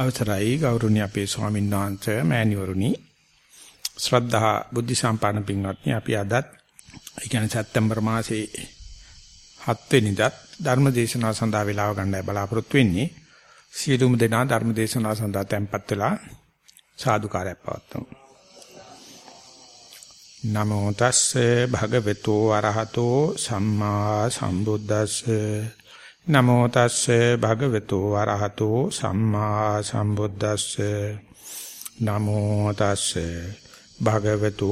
අවසරයි ගෞරවනීය අපේ ස්වාමීන් වහන්සේ මෑණිවරුනි. ශ්‍රද්ධා බුද්ධ සම්පන්න පින්වත්නි අපි අදත් ඒ කියන්නේ සැප්තැම්බර් මාසේ 7 වෙනිදාත් ධර්ම දේශනාව සඳහා වේලාව ගන්නයි බලාපොරොත්තු වෙන්නේ. සියලුම දෙනා ධර්ම දේශනාව සඳහා tempත් වෙලා සාදුකාරයක් පවත්වමු. නමෝ තස්සේ භගවතු වරහතෝ සම්මා සම්බුද්දස්සේ නමෝ තස්සේ භගවතු වරහතෝ සම්මා සම්බුද්දස්සේ. නමෝ තස්සේ භගවතු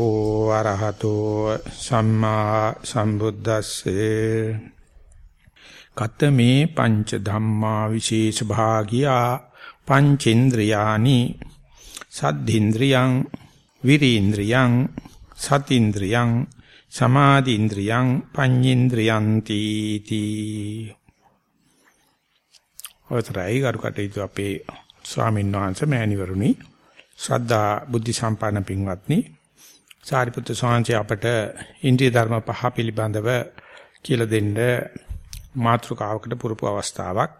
වරහතෝ සම්මා සම්බුද්දස්සේ. කතමේ පංච ධම්මා විශේෂ භාගියා පංචේන්ද්‍රයානි සද්ධින්ද්‍රියං විරීන්ද්‍රියං සතින්ද්‍රියං සමාධින්ද්‍රියං පඤ්ඤේන්ද්‍රියං තීති අවතරයි කරුකටයුතු අපේ ස්වාමීන් වහන්සේ මෑණිවරුනි. ශ්‍රද්ධා බුද්ධ සම්පන්න පින්වත්නි. සාරිපුත්‍ර ස්වාමීන් අපට ඉන්දිය ධර්ම පහ පිළිබඳව කියලා දෙන්න මාතෘකාවකට පුරුපු අවස්ථාවක්.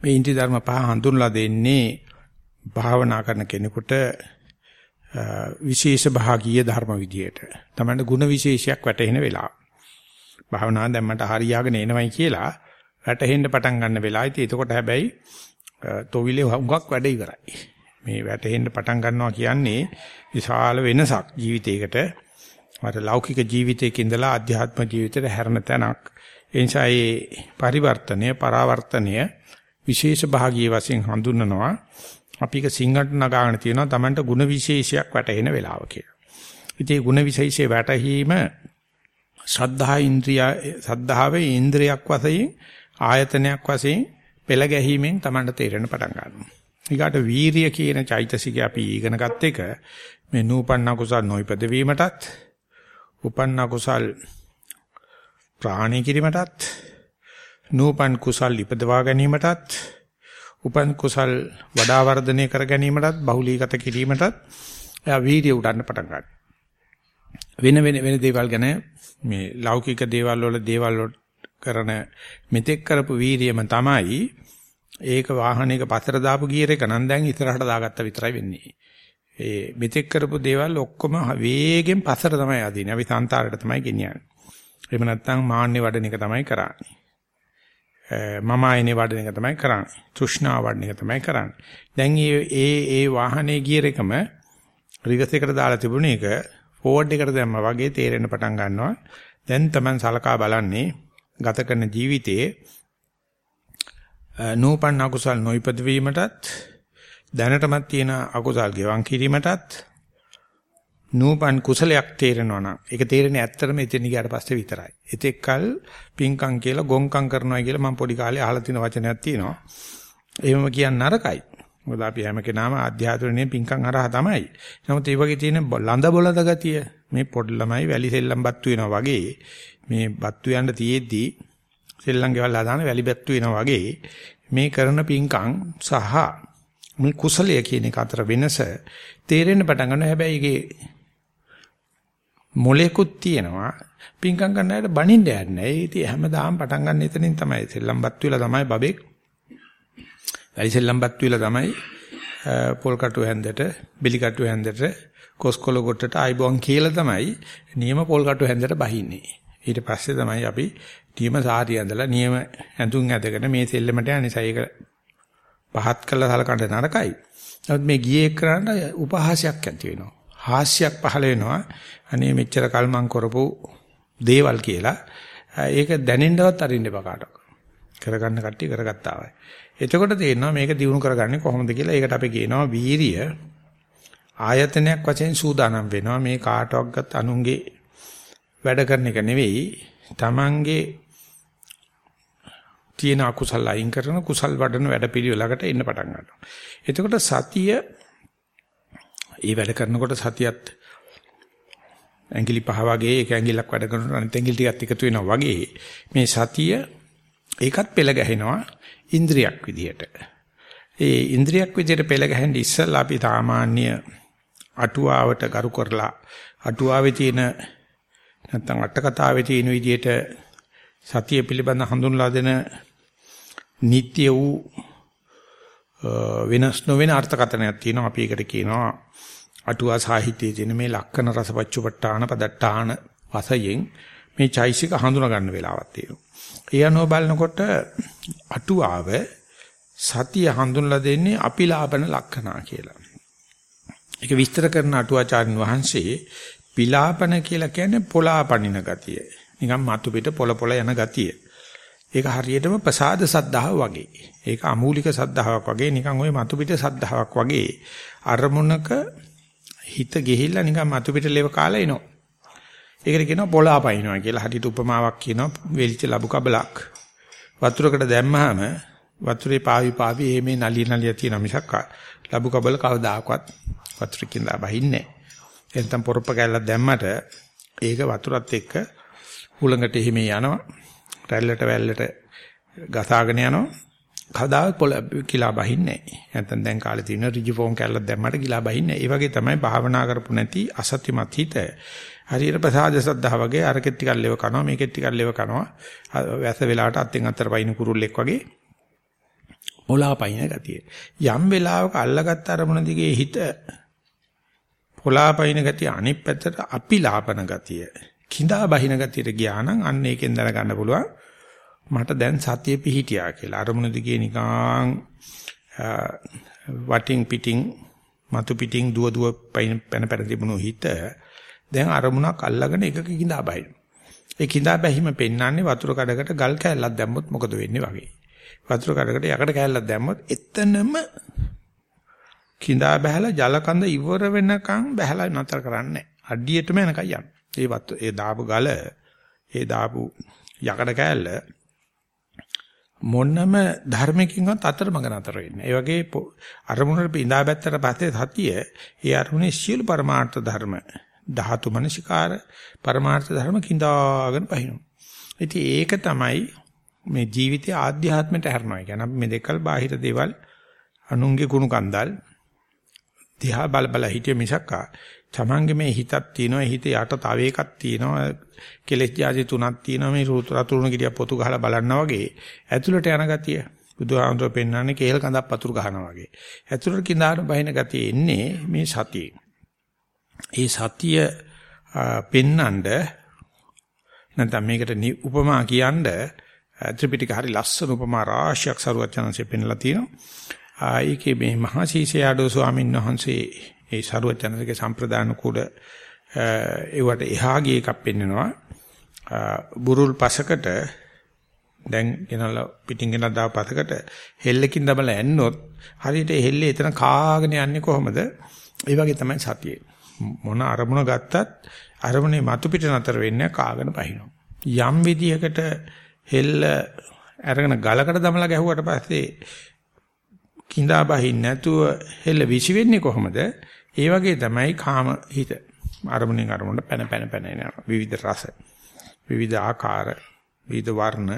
මේ ඉන්දිය ධර්ම පහ හඳුන්ලා දෙන්නේ භාවනා කරන කෙනෙකුට විශේෂ භාගීය ධර්ම විදියට. තමයි ಗುಣ විශේෂයක් වැටහෙන වෙලාව. භාවනාව දැන් මට හරියාගෙන එනවයි කියලා වැටහෙන්න පටන් ගන්න වෙලාවයි. ඉතින් එතකොට හැබැයි තොවිලේ හුඟක් වැඩ ඉවරයි. මේ වැටහෙන්න පටන් ගන්නවා කියන්නේ විශාල වෙනසක් ජීවිතයකට. අර ලෞකික ජීවිතයක ඉඳලා ආධ්‍යාත්ම ජීවිතයට හැරෙන තැනක්. ඒ නිසා මේ පරිවර්තනය, පරාවර්තනය විශේෂ භාගීය වශයෙන් හඳුන්වනවා. අපි එක සිංහට නගාගෙන තියෙනවා Tamanට ಗುಣ විශේෂයක් වැටහෙන වෙලාව කියලා. ඉතින් මේ ಗುಣ විශේෂයේ වැටහීම ශ්‍රද්ධා ඉන්ද්‍රිය සද්ධාවේ ඉන්ද්‍රියක් වශයෙන් ආයතනයක් වශයෙන් පෙළ ගැහිමෙන් Tamanට තේරෙන පටන් ගන්නවා. ඊගාට වීරිය කියන චෛතසිකය අපි ඉගෙන ගත්ත එක මේ නූපන්න කුසල් නොයිපද වීමටත් උපන්න කුසල් ප්‍රාණී කිරීමටත් නූපන් කුසල් ඉපදවා ගැනීමටත් උපන් කුසල් වඩා වර්ධනය කර ගැනීමටත් බහුලීගත කිරීමටත් එයා වීර්ය උඩන්න පටන් ගන්නවා. වෙන වෙන වෙන දේවල් ගැන මේ ලෞකික දේවල් වල දේවල් කරන මෙතෙක් කරපු වීර්යම තමයි ඒක වාහනයක පතර දාපු ගියර එක නම් දැන් ඉස්සරහට දාගත්ත විතරයි වෙන්නේ. ඒ මෙතෙක් කරපු දේවල් ඔක්කොම වේගෙන් පතර තමයි අදින්නේ. අපි සංතාරයට තමයි ගෙනියන්නේ. එහෙම නැත්නම් මාන්නේ වඩන එක තමයි කරන්නේ. මම ආයනේ වඩන එක තමයි කරන්නේ. තෘෂ්ණා වඩන එක තමයි කරන්නේ. දැන් මේ ඒ ඒ වාහනේ ගියර එකම රිවර්ස් එකට දාලා තිබුණ එක ෆෝවර්ඩ් එකට දැම්මා වගේ තේරෙන්න පටන් ගන්නවා. දැන් Taman සලකා බලන්නේ ගත කරන ජීවිතයේ නූපන් අකුසල් නොයිපද වීමටත් දැනටමත් තියෙන අකුසල් ගෙවන් කිරීමටත් නූපන් කුසලයක් තේරෙනවා නම් ඒක තේරෙන්නේ ඇත්තටම එතන ගියාට පස්සේ විතරයි. එතෙක්කල් පිංකම් කියලා ගොංකම් කරනවා කියලා මම පොඩි කාලේ අහලා තියෙන වචනයක් තියෙනවා. එහෙමම කියන්න නරකයි. මොකද අපි හැම කෙනාම ආධ්‍යාත්මනේ පිංකම් හරහා තමයි. නමුත් ඒ වගේ තියෙන ලඳ බොලද ගතිය මේ පොඩි ළමයි වැලි සෙල්ලම් බත්තු වෙනවා වගේ මේ බත්තු යන්න තියේදී සෙල්ලම් ගෙවල් හදාන වැලි බත්තු වෙනවා වගේ මේ කරන පිංකම් සහ මේ කුසලය කියන එක අතර වෙනස තේරෙන්න පටන් ගන්නවා. හැබැයි ඒකේ මොලේකුත් තියෙනවා පිංකම් කරන්න ඇයට බනින්න යන්නේ නැහැ. ඉතින් හැමදාම පටන් ගන්න එතනින් තමයි සෙල්ලම්පත් වෙලා තමයි බබෙක්. වැඩි සෙල්ලම්පත් වෙලා තමයි පොල් කටු හැන්දට, බිලි කටු හැන්දට, කොස්කොල කොටට ආයිබෝන් කියලා තමයි නියම පොල් කටු හැන්දට බහින්නේ. ඊට පස්සේ තමයි අපි නියම සාරිය ඇඳලා නියම ඇඳුම් ඇඳගෙන මේ සෙල්ලමට යන්නේ. ඒක පහත් කළා සලකන්න නරකයි. නමුත් මේ ගියේ කරන්න උපහාසයක් ඇති වෙනවා. හාස්‍යයක් පහළ වෙනවා. අනේ මෙච්චර කල් මං කරපු දේවල් කියලා. ඒක දැනෙන්නවත් අරින්න එපා කාටවත්. කරගන්න කට්ටිය කරගත්තා වයි. එතකොට තේරෙනවා මේක දිනු කරගන්නේ කොහොමද කියලා. ඒකට අපි කියනවා වීරිය ආයතනයක් වශයෙන් සූදානම් වෙනවා. මේ කාටවත් අනුන්ගේ වැඩ කරන එක නෙවෙයි. Tamange තියෙන අකුසල අයින් කරන කුසල් වඩන වැඩපිළිවෙලකට එන්න පටන් ගන්නවා. එතකොට සතිය ඒ වැඩ කරනකොට සතියත් ඇඟිලි පහ වගේ එක ඇඟිල්ලක් වැඩ කරනකොට අනිත් ඇඟිලි ටිකත් එකතු වෙනවා වගේ මේ සතිය ඒකත් පෙළ ගැහෙනවා ඉන්ද්‍රියක් විදියට. ඒ ඉන්ද්‍රියක් විදියට පෙළ ගැහෙන්න ඉස්සෙල්ලා අපි සාමාන්‍ය අටුවාවට ගරු කරලා අටුවාවේ තියෙන නැත්නම් අට කතාවේ තියෙන විදියට සතිය පිළිබඳ හඳුන්ලා දෙන නিত্য වූ වෙනස් නොවන අර්ථකථනයක් තියෙනවා. අපි ඒකට කියනවා අටුවා සාහිත්‍යයේ තියෙන මේ ලක්කන රසපච්චුපට්ඨාන පදට්ඨාන වශයෙන් මේ චෛසික හඳුනා ගන්න වෙලාවක් තියෙනවා. ඒ අනුව බලනකොට අටුවාව සතිය හඳුන්ලා දෙන්නේ අපිලාපන ලක්ෂණා කියලා. ඒක විස්තර කරන අටුවාචාර්යන් වහන්සේ පිලාපන කියලා කියන්නේ පොලාපනින ගතිය. නිකන් මතු පිට පොල පොල යන ගතිය. ඒක හරියටම ප්‍රසාද සද්ධාව වගේ. ඒක අමූලික සද්ධාාවක් වගේ නිකන් ওই මතු පිට සද්ධාාවක් වගේ අරමුණක හිත ගිහිල්ලා නිකන් මතු පිට ලෙව කාලා එනවා. ඒකට කියනවා පොලාපයින්නවා කියලා. හරියට උපමාවක් කියනවා වෙලිච්ච ලබු කබලක්. වතුරකට දැම්මහම වතුරේ පාවි පාවි එමේ නලිය නලිය තියෙන මිසක් ලබු කබල කවදාකවත් වතුරකින් දා බහින්නේ නැහැ. එතෙන් පොරොප්ප කැල්ලක් දැම්මට ඒක වතුරත් එක්ක හුලඟට එහෙම යනවා. රැල්ලට වැල්ලට ගසාගෙන යනවා. කවදාවත් පොළ කිලා බහින්නේ නැහැ. නැත්නම් දැන් කාලේ තියෙන රිජිෆෝන් කැල්ලක් දැම්මට කිලා බහින්නේ නැහැ. ඒ වගේ තමයි භාවනා කරපු නැති අසත්‍යමත් හිත. හරියට ප්‍රසාද සද්ධා වගේ අරකෙත් ටිකක් ලෙව කනවා මේකෙත් ටිකක් ලෙව කනවා. වැස වෙලාවට අත්ෙන් අතර පයින් කුරුල්ලෙක් වගේ පොලාපයින් ගතිය. යම් වෙලාවක අල්ලගත්ත අරමුණ දිගේ හිත පොලාපයින් ගතිය අනිත් පැත්තට අපිලාපන ගතිය. කිඳා බහින ගතියට ගියා නම් අන්න ඒකෙන් දැනගන්න පුළුවන් මට දැන් සතිය පිහිටියා කියලා. අරමුණ දිගේ නිකං වටින් පිටින් මතු පිටින් දුව දුව පැන පැන තිබුණු හිත දැන් අරමුණක් අල්ලගෙන එකක කිඳා බහින. ඒ කිඳා බැහිම පෙන්වන්නේ වතුර කඩකට ගල් කැල්ලක් දැම්මොත් මොකද වෙන්නේ වගේ. වතුර කඩකට යකඩ කැල්ලක් දැම්මොත් එතනම කිඳා බහැලා ජල කඳ ඉවර වෙනකන් බහැලා නතර කරන්නේ අඩියටම යනකම් යන්න. ඒ වත් ඒ දාපු ගල ඒ දාපු යකඩ කෑල්ල මොන්නම ධර්මකින්වත් අතරමඟ නතර වෙන්නේ. ඒ වගේ අරමුණට පිඳා බැත්තට පස්සේ සතිය ඒ අරමුණේ සියලු පරමාර්ථ ධර්ම ධාතු මනසිකාර පරමාර්ථ ධර්ම කිඳාගෙන පහිනවා. ඉතින් ඒක තමයි මේ ජීවිතයේ ආධ්‍යාත්මයට හැරෙනවා. කියන්නේ අපි මේ දෙකල් බාහිර දේවල් අනුන්ගේ කුණු කන්දල් දිහා බල බල හිටිය මිසක්කා තමන්ගේ මේ හිතක් තියෙනවා හිත යට තව එකක් තියෙනවා කෙලෙස් ජාති තුනක් තියෙනවා මේ රතුරුණු කිරිය පොතු ගහලා බලනවා වගේ. ඇතුළට යන ගතිය. බුදුහාමුදුර පෙන්වන්නේ කේල් කඳක් පතුරු ගහනවා වගේ. ඇතුළට කිඳාන බහින ගතිය එන්නේ මේ සතියේ. ඒ සතිය පෙන්නඳ නැත්නම් මේකට උපමා කියන්න ත්‍රිපිටක හරි ලස්සන උපමා රාශියක් සරුවත් chance පෙන්ලා තියෙනවා. ආයිකේ මේ මහා සීසයාඩෝ ස්වාමීන් වහන්සේ ඒ සරුවචනසගේ සම්ප්‍රදාන කුඩ ඒවට එහා ගිය එකක් පෙන්නනවා. බුරුල් පසකට දැන් ගෙනලා පිටින් ගෙනලා දාව පසකට හෙල්ලකින් දමලා ඇන්නොත් හරියට හෙල්ලේ එතන කාගෙන යන්නේ කොහොමද? ඒ වගේ තමයි සතියේ. මොන අරමුණ ගත්තත් අරමුණේ මතු පිට නතර වෙන්නේ කාගෙන පහිනවා. යම් විදියකට හෙල්ල අරගෙන ගලකට දමලා ගැහුවට පස්සේ කිඳා බහින්න නැතුව හෙල්ල විසි වෙන්නේ කොහොමද? ඒ වගේ තමයි කාම හිත. අරමුණෙන් අරමුණට පැන පැන පැන යනවා. විවිධ රස, විවිධ ආකාර, විවිධ වර්ණ,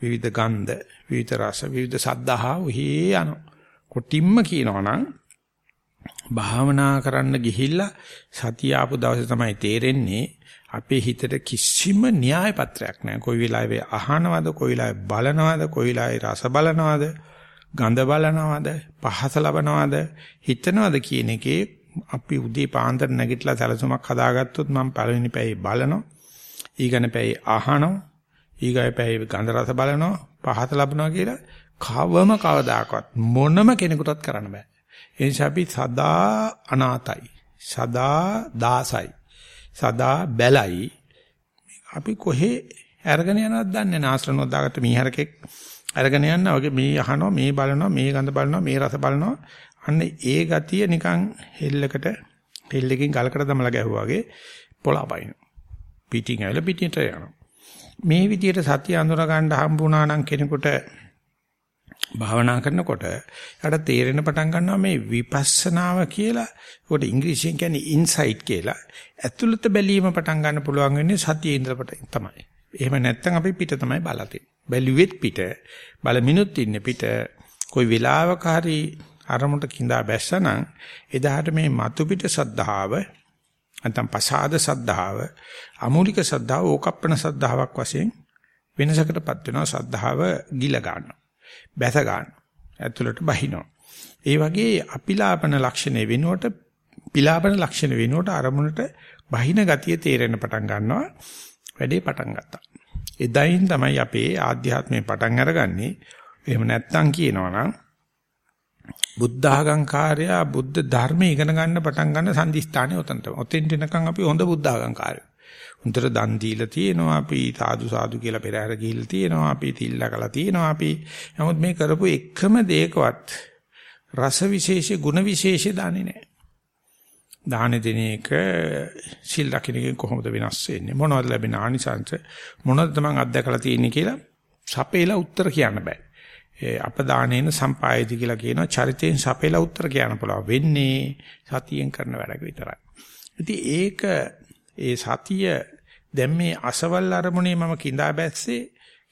විවිධ ගන්ධ, විවිධ රස, විවිධ සද්ධා උහි යනවා. කොටිම්ම කියනවා නම් භාවනා කරන්න ගිහිල්ලා සතිය ආපු දවසේ තමයි තේරෙන්නේ අපේ හිතට කිසිම න්‍යාය පත්‍රයක් නැහැ. කොයි වෙලාවෙ අහනවද, කොයි වෙලාවෙ බලනවද, කොයි වෙලාවෙ රස බලනවද, ගඳ බලනවද, පහස ලබනවද, හිතනවද කියන එකේ අපි උදේ පාන්දර නැගිටලා සැලසුමක් හදාගත්තොත් මම පළවෙනි පැයේ බලනවා. ඊගන පැයේ අහනවා. ඊගය පැයේ ගන්ධ රස බලනවා. පහත ලබනවා කියලා කවම කවදාකවත් මොනම කෙනෙකුටත් කරන්න බෑ. ඒ නිසා අපි සදා අනාතයි. සදා දාසයි. සදා බැලයි. අපි කොහේ අරගෙන යනවද දන්නේ නැහැ. ආශ්‍රනෝ දාගත්ත මීහරකෙක් අරගෙන යනවා වගේ මේ අහනවා මේ බලනවා මේ ගඳ බලනවා මේ රස බලනවා අන්න ඒ ගතිය නිකන් හෙල්ලකට හෙල්ලකින් ගලකට දමලා ගැහුවා වගේ පොළපයින්. පිටින් ඇවිල්ලා පිටින්ට යනවා. මේ විදිහට සතිය අඳුර ගන්න හම්බුණා නම් කෙනෙකුට භාවනා කරනකොට යාට තේරෙන පටන් ගන්නවා මේ විපස්සනාව කියලා. ඒකට ඉංග්‍රීසියෙන් කියන්නේ ඉන්සයිට් කියලා. ඇතුළත බැලීම පටන් ගන්න පුළුවන් වෙන්නේ සතියේ ඉඳලා තමයි. එහෙම නැත්නම් අපි පිට තමයි බලතේ. බැලුවෙත් පිට බලමිනුත් ඉන්නේ පිට કોઈ වෙලාවක හරි අරමුණට කිඳා බැස්සනම් එදාට මේ මතු පිට සද්ධාව නැත්නම් පසාද සද්ධාව අමූලික සද්ධාව ඕකප්පන සද්ධාාවක් වශයෙන් වෙනසකටපත් වෙනවා සද්ධාව ගිල ගන්නවා බැස ගන්නවා ඇතුළට බහිනවා ඒ වගේ අපිලාපන ලක්ෂණ වෙනුවට පිලාපන ලක්ෂණ වෙනුවට අරමුණට බහින ගතිය තේරෙන්න පටන් ගන්නවා. වැඩේ පටන් ගත්තා. එදායින් තමයි අපේ ආධ්‍යාත්මේ පටන් අරගන්නේ. එහෙම නැත්නම් කියනවනම් බුද්ධ ආගම්කාරයා බුද්ධ ධර්ම ඉගෙන ගන්න පටන් ගන්න සම්දිස්ථානේ උතන් තමයි. ඔතෙන් දෙනකන් අපි හොඳ බුද්ධ ආගම්කාරයෝ. උන්තර දන් දීලා තියෙනවා අපි සාදු සාදු කියලා පෙරහැර ගිහිල්ලා තියෙනවා අපි තිල්ලකලා තියෙනවා අපි නමුත් මේ කරපු එකම දෙයකවත් රස විශේෂ ගුණ විශේෂ දාන්නේ නැහැ. දාන දෙන එක සිල් රකින්නකින් කොහොමද වෙනස් වෙන්නේ මොනවද ලැබෙන ආනිසංස මොනවද තමන් අත්දකලා තියෙන්නේ කියලා සපේලා උත්තර කියන්න බෑ. ඒ අපදානේන සම්පායති කියලා කියනවා චරිතයෙන් සපේලා උත්තර කියන්න පුළුවන් වෙන්නේ සතියෙන් කරන වැඩක විතරයි. ඉතින් ඒක ඒ සතිය දැන් මේ අසවල් අරමුණේ මම කිඳා බැස්සේ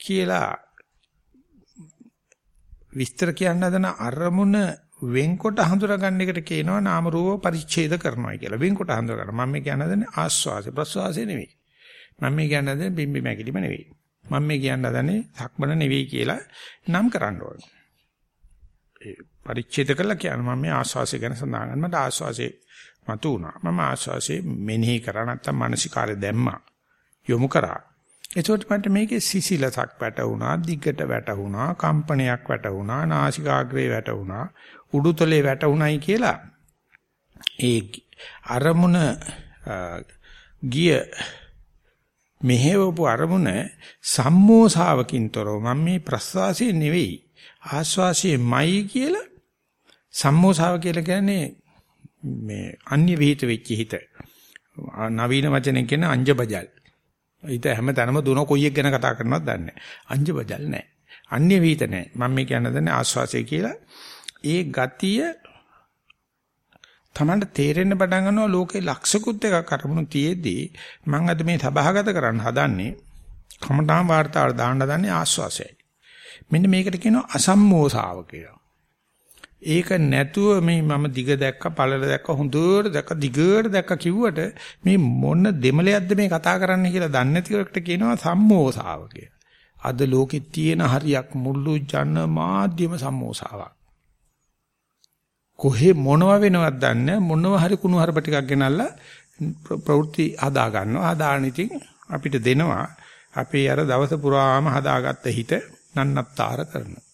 කියලා විස්තර කියන්න හදන අරමුණ වෙන්කොට හඳුනාගන්න එකට කියනවා නාම රූප පරිච්ඡේද කරනවා කියලා. වෙන්කොට හඳුනා ගන්න. මම මේ කියන්න හදන්නේ ආස්වාස ප්‍රස්වාසය නෙවෙයි. මම මේ කියන්න හදන්නේ බිම්බි මැකිලිම නෙවෙයි. මම මේ කියන්න හදන්නේ සක්මන නෙවෙයි කියලා නම් කරන්න ඕනේ. ඒ පරිච්ඡේද කළා කියන්නේ මම මේ ආස්වාසය ගැන සඳහන් කරනවා. මට ආස්වාසයේ මතු වුණා. මම ආස්වාසේ මෙනෙහි කරා නැත්තම් මානසිකාරය දැම්මා. යොමු කරා. එතකොට මට මේකේ සිසිලසක් වැටුණා, දිගට වැටුණා, කම්පනයක් වැටුණා, නාසිකාග්‍රේ වැටුණා, උඩුතලේ වැටුණයි කියලා. ඒ අරමුණ ගිය මෙහෙවපු අරමුණ සම්මෝසාවකින්තරව මම මේ ප්‍රස්වාසයේ නෙවෙයි ආස්වාසයේමයි කියලා සම්මෝසාව කියලා කියන්නේ මේ අන්‍ය විහිිත වෙච්ච හිත. නවීන වචනෙන් කියන අංජබජල්. හිත හැම තැනම දුන කොයියක් ගැන කතා කරනවද දන්නේ නැහැ. අංජබජල් නැහැ. අන්‍ය විහිිත නැහැ. මම මේ කියන්න දන්නේ ආස්වාසය කියලා. ඒ ගතිය තමන්ට තේරෙන්න පටන් ගන්නවා ලෝකේ ලක්ෂකුත් එකක් අරමුණු තියේදී මම අද මේ සභාගත කරන්න හදන්නේ කමඨාම් වාර්තාවට දාන්න හදන්නේ ආස්වාසයයි. මෙන්න මේකට කියනවා අසම්මෝසාව කියලා. ඒක නැතුව මේ මම දිග දැක්ක පළල දැක්ක හොඳට දැක්ක දිගට දැක්ක කිව්වට මේ මොන දෙමලයක්ද මේ කතා කරන්න කියලා දන්නේ නැතිවට කියනවා සම්මෝසාව කියලා. අද ලෝකෙ තියෙන හරියක් මුළු ජන මාධ්‍යම සම්මෝසාවක්. කොහේ මොනව වෙනවද දන්නේ මොනව හරි කුණු හරප ටිකක් ගෙනල්ලා ප්‍රවෘත්ති හදා ගන්නවා. හදාන ඉතින් අපිට දෙනවා. අපේ අර දවස පුරාම හදාගත්ත හිත නන්නත්තර කරනවා.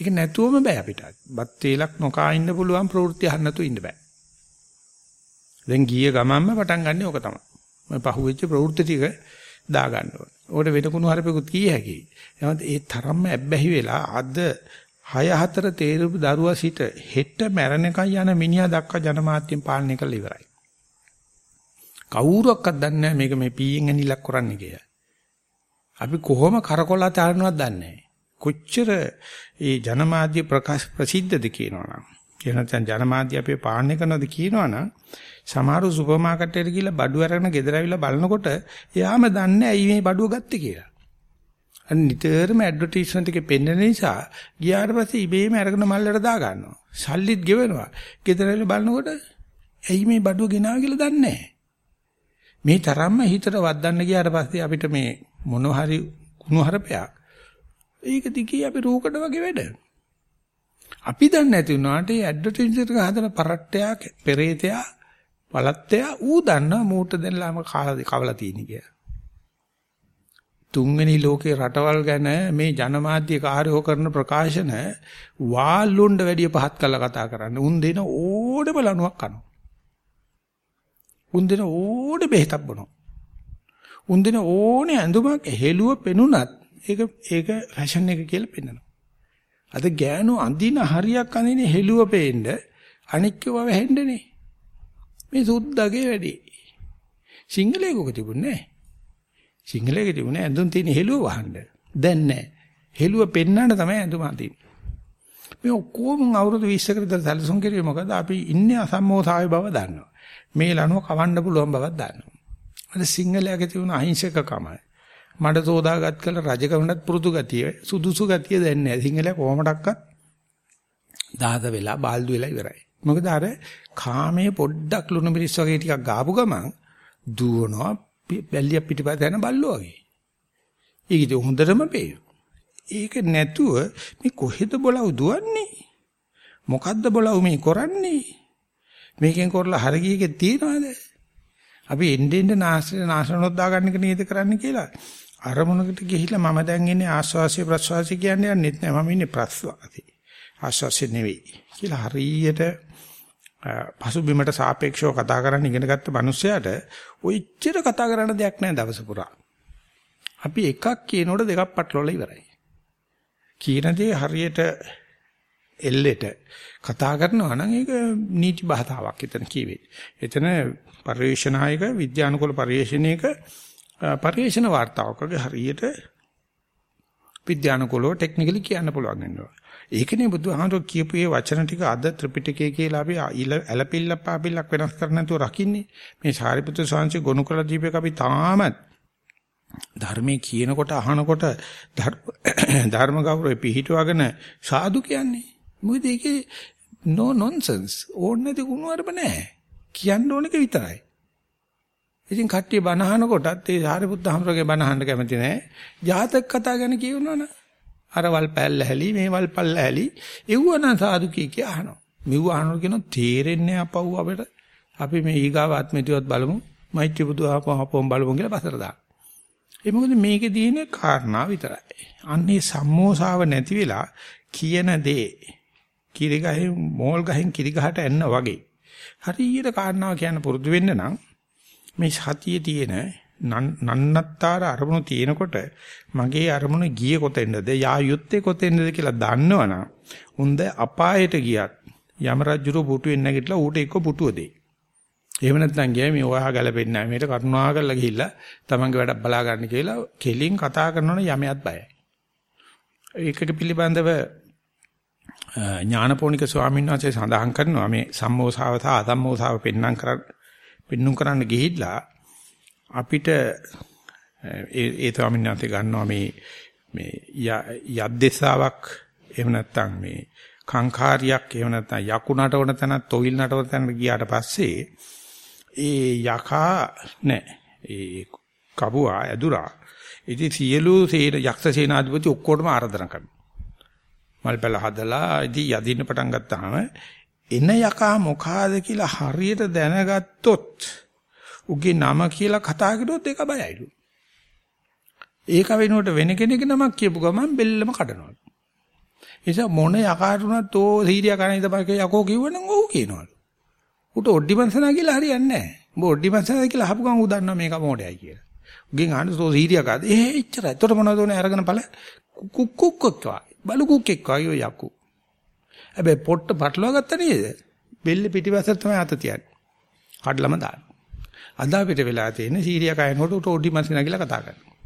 ඒක නැතුවම බෑ අපිට. බත් වේලක් නොකා ඉන්න පුළුවන් ප්‍රවෘත්ති අහන්න නැතුව ඉන්න බෑ. දැන් ගිය ගමන්ම පටන් ගන්න ඕක තමයි. මම පහුවෙච්ච ප්‍රවෘත්ති ටික දා ගන්න ඕන. ඕකට වෙන කුණු හරපෙකුත් කී හැකියි. එහෙනම් ඒ තරම්ම ඇබ්බැහි වෙලා අද 6 4 තේරුපු දරුවා සිට හෙට මැරෙනකන් යන මිනිහා දක්වා ජනමාධ්‍යෙන් පාලනය කරලා ඉවරයි. කවුරුවක්වත් දන්නේ නැහැ මේක මේ පීයෙන් ඇනිලක් කරන්නේ කියලා. අපි කොහොම කරකොලා තාරනවත් දන්නේ නැහැ. කොච්චර ඒ ජනමාධ්‍ය ප්‍රකාශ ප්‍රසිද්ධද කියනවනම් එහෙම නැත්නම් ජනමාධ්‍ය අපේ පාලනය කරනවද කියනවනම් සමහර සුපර් මාකට් එකට ගිහලා බඩුව අරගෙන ගෙදර ඇවිල්ලා බලනකොට එයාම දන්නේ ඇයි මේ බඩුව ගත්තේ කියලා. අන්න නිතරම ඇඩ්වර්ටයිස්මන්ට් එකේ පෙන්නන නිසා ගියාට පස්සේ ඉබේම අරගෙන මල්ලට දා ගන්නවා. සල්ලිත් ගෙවනවා. ගෙදර ඇවිල්ලා බලනකොට ඇයි මේ බඩුව ගෙනාව කියලා දන්නේ මේ තරම්ම හිතට වද්දන්න ගියාට පස්සේ අපිට මේ මොන හරි කුණු හරපයක් ඒක දිගේ අපි රූකඩ වගේ වැඩ. අපි දන්නේ නැති වුණාට ඒ ඇඩ්වර්ටයිසින්ග් එක හදන පරට්ටයා, පෙරේතයා, වලත්තයා ඌ දන්නවා මූට දෙන්නලාම කාලා කවලා තියෙන කියලා. තුන්වෙනි ලෝකේ රටවල් ගැන මේ ජනමාධ්‍ය කාර්යෝ කරන ප්‍රකාශන වාල්ලුණ්ඩ වැඩිය පහත් කළා කතා කරන්න. උන් දෙන ඕඩම ලණුවක් කනවා. උන් දෙන ඕඩේ බෙහෙතක් බොනවා. උන් දෙන ඕනේ ඇඳුමක් හෙළුව පෙනුනත් ඒක ඒක ෆැෂන් එක කියලා පෙන්නනවා. අද ගෑනු අඳින හරියක් අඳින හෙළුව පේන්න අනික් ඒවා වැහෙන්නනේ. මේ සුද්දාගේ වැඩි. සිංහලයක තිබුණේ නැහැ. සිංහලයක තිබුණේ ඇඳුම් තියෙන හෙළුව වහන්න. දැන් නැහැ. හෙළුව පෙන්නන්න තමයි ඇඳුම අඳින්නේ. මේ ඔක්කොම අවුරුදු 20කට විතර සැලසුම් කරුවේ මොකද අපි ඉන්නේ අසම්මෝසාවේ බව දන්නවා. මේ ලනුව කවන්න පුළුවන් බවක් දන්නවා. අර සිංහලයේ තිබුණ අහිංසකකම මඩ සෝදාගත් කළ රජකමනත් පුරුදු ගතිය සුදුසු ගතිය දැන් නැහැ. සිංහලයා කොහොමඩක්වත් දාද වෙලා බාල්දු වෙලා ඉවරයි. මොකද අර කාමයේ පොඩ්ඩක් ලුණු මිරිස් වගේ ටිකක් ගාපු ගමන් දුවනවා බැල්ලිය පිටිපස්ස යන බල්ලෝ වගේ. ඒක ඉතින් හොඳටම පේනවා. ඒක නැතුව මේ කොහෙද බලව දුවන්නේ? මොකද්ද බලව මේ කරන්නේ? මේකෙන් කරලා හරගියකේ තියනවාද? අපි එන්නේ එන්නේ නාස්ත්‍රේ නාශනොත් දාගන්න එක නේද කරන්න කියලා. අරමුණකට ගිහිල්ලා මම දැන් ඉන්නේ ආස්වාසිය ප්‍රස්වාසිය කියන්නේ යන්නෙත් නෑ මම ඉන්නේ ප්‍රස්වාසී. ආස්වාසිය නෙවෙයි කියලා හරියට පසුබිමට සාපේක්ෂව කතා කරන්න ඉගෙන ගත්ත මිනිස්සයාට ඔයිච්චර කතා කරන්න දෙයක් නෑ දවස පුරා. අපි එකක් කියනකොට දෙකක් පටලවලා ඉවරයි. කියන දේ හරියට එල්ලෙට කතා කරනවා නම් ඒක නීති බහතාවක් එතන කියවේ. එතන පරිවේශනායක විද්‍යානුකූල පරිේශන වார்த்தාවක් වගේ හරියට විද්‍යානුකූලව ටෙක්නිකලි කියන්න පුළුවන් වෙනවා. ඒකනේ බුදුහාමුදුර කියපු මේ වචන ටික අද ත්‍රිපිටකය කියලා අපි ඇලපිල්ල පාපිල්ලක් වෙනස් කර නැතුව රකින්නේ. මේ සාරිපුත්‍ර සාංශි ගොනු කරලා දීපේක අපි තාමත් ධර්මයේ කියනකොට අහනකොට ධර්ම ගෞරවය පිහිටුවගෙන සාදු කියන්නේ. මොකද ඒකේ no nonsense ඕනේ නැති ගුණ වර්බ නැහැ. කියන්න ඕනක විතරයි. ඉතින් කට්ටිය බනහන කොටත් ඒ සාරිපුත්ත හම්රගේ බනහන්න කැමති නැහැ. ජාතක කතා ගැන කියවනවනේ. අර වල් පැල්ල හැලි මේ වල් පල්ල හැලි එව්වනම් සාදු කී කිය අහනවා. මෙව්ව අහනවා කියන තේරෙන්නේ අපව් අපිට. අපි මේ ඊගාව ආත්මෙදිවත් බලමු. මෛත්‍රී බුදුහාපම බලමු කියලා පසර දාන්න. ඒ මොකද මේකේ තියෙන කාරණා විතරයි. අන්නේ සම්මෝසාව නැති වෙලා කියන දේ කිරි ගහෙන් මෝල් ගහෙන් කිරි ගහට එන්න වගේ. හරියට කාරණාව කියන්න පුරුදු වෙන්න නම් මේ සතියේ තියෙන නන්නත්තර අරමුණු තියෙනකොට මගේ අරමුණ ගියේ කොතෙන්ද යා යුත්තේ කොතෙන්ද කියලා දන්නවනම් උන්ද අපායට ගියත් යම රජුරු පුටුවෙන් නැගිටලා ඌට එක්ක පුටුව දෙයි. එහෙම නැත්නම් ගියා මේ ඔයා ගැලපෙන්නේ නැහැ. මේකට කරුණා කරලා ගිහිල්ලා තමන්ගේ වැඩක් බලා ගන්න කියලා කෙලින් කතා කරනවනේ යමයක් බයයි. ඒකට පිළිබඳව ඥානපෝනික ස්වාමීන් වහන්සේ සඳහන් කරනවා මේ සම්මෝසාව සහ අසම්මෝසාව පෙන්නම් කරන්න පෙන්눔 කරන්න ගිහිල්ලා අපිට ඒ ඒ ස්වාමීන් වහන්සේ ගන්නවා මේ මේ යද්දේශාවක් එහෙම නැත්නම් මේ කාංකාරියක් එහෙම නැත්නම් යකුණට වන තැන තොවිල් නටවන තැනට ගියාට පස්සේ ඒ යකා නෑ. ඒ කබුවා ඇදුරා. ඉතින් සියලු සේන යක්ෂ සේනාධිපති ඔක්කොටම ආරාධනා කරනවා. මල් පැල හදලා ඉතින් යදින්න පටන් ගත්තාම එන යකා මොකාද කියලා හරියට දැනගත්තොත් උගේ නම කියලා කතා කරුවොත් ඒක බයයිලු. ඒක වෙනුවට වෙන කෙනෙක්ගේ නමක් කියපු ගමන් බෙල්ලම කඩනවා. නිසා මොන යකාටුණත් ඕ සීරියා කණේ තමයි යකෝ කිව්වනම් ඔව් කියනවලු. උට ඔඩ්ඩිමන්සනා කියලා හරියන්නේ නැහැ. උඹ ඔඩ්ඩිමන්සනා කියලා අහපු ගමන් ඌ දන්නවා මේක මොඩයයි කියලා. උගෙන් අහන්න සෝ සීරියා කාද? ඒ එච්චරයි. එතකොට මොනවද උනේ අරගෙන ඵල කුක්කුක්කෝ බලු කුක්ෙක් වගේ යකු. හැබැයි පොට්ට පටලවා ගත්ත නේද? බෙල්ල පිටිපස්සට තමයි අත තියන්නේ. කඩලම දාන්න. අද අපිට වෙලා තියෙන සීරියා කයනකොට උට ඔඩි මස්සිනා කියලා කතා කරනවා.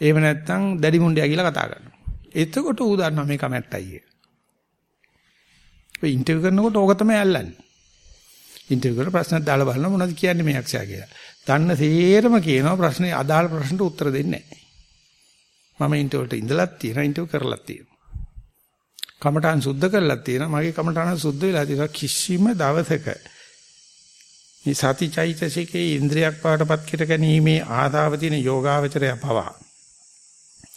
එහෙම නැත්නම් දැඩි මුණ්ඩයා කියලා කතා කරනවා. එතකොට ඌ දන්නවා මේක මැට්ටයි කියලා. ඔය ඉන්ටර්විව් කරනකොට ඕක තමයි අල්ලන්නේ. ඉන්ටර්විව් කරලා ප්‍රශ්න දාලා බලන මොනවද කියන්නේ මේ අක්ෂයා කියලා. දන්න සේරම කියනවා ප්‍රශ්නේ අදාළ ප්‍රශ්නට උත්තර දෙන්නේ නැහැ. මම ඉන්ටර්විව් වලට ඉඳලත් තියෙනවා ඉන්ටර්විව් කරලත් තියෙනවා. කමඨාන් සුද්ධ කරලා තියෙනවා. මගේ කමඨාන සුද්ධ වෙලා තියෙනවා කිසිම දවසක මේ සතිචෛතසිකේ ඉන්ද්‍රියක් පාටපත් කර ගැනීමේ ආදාව තියෙන යෝගාවචරය පවා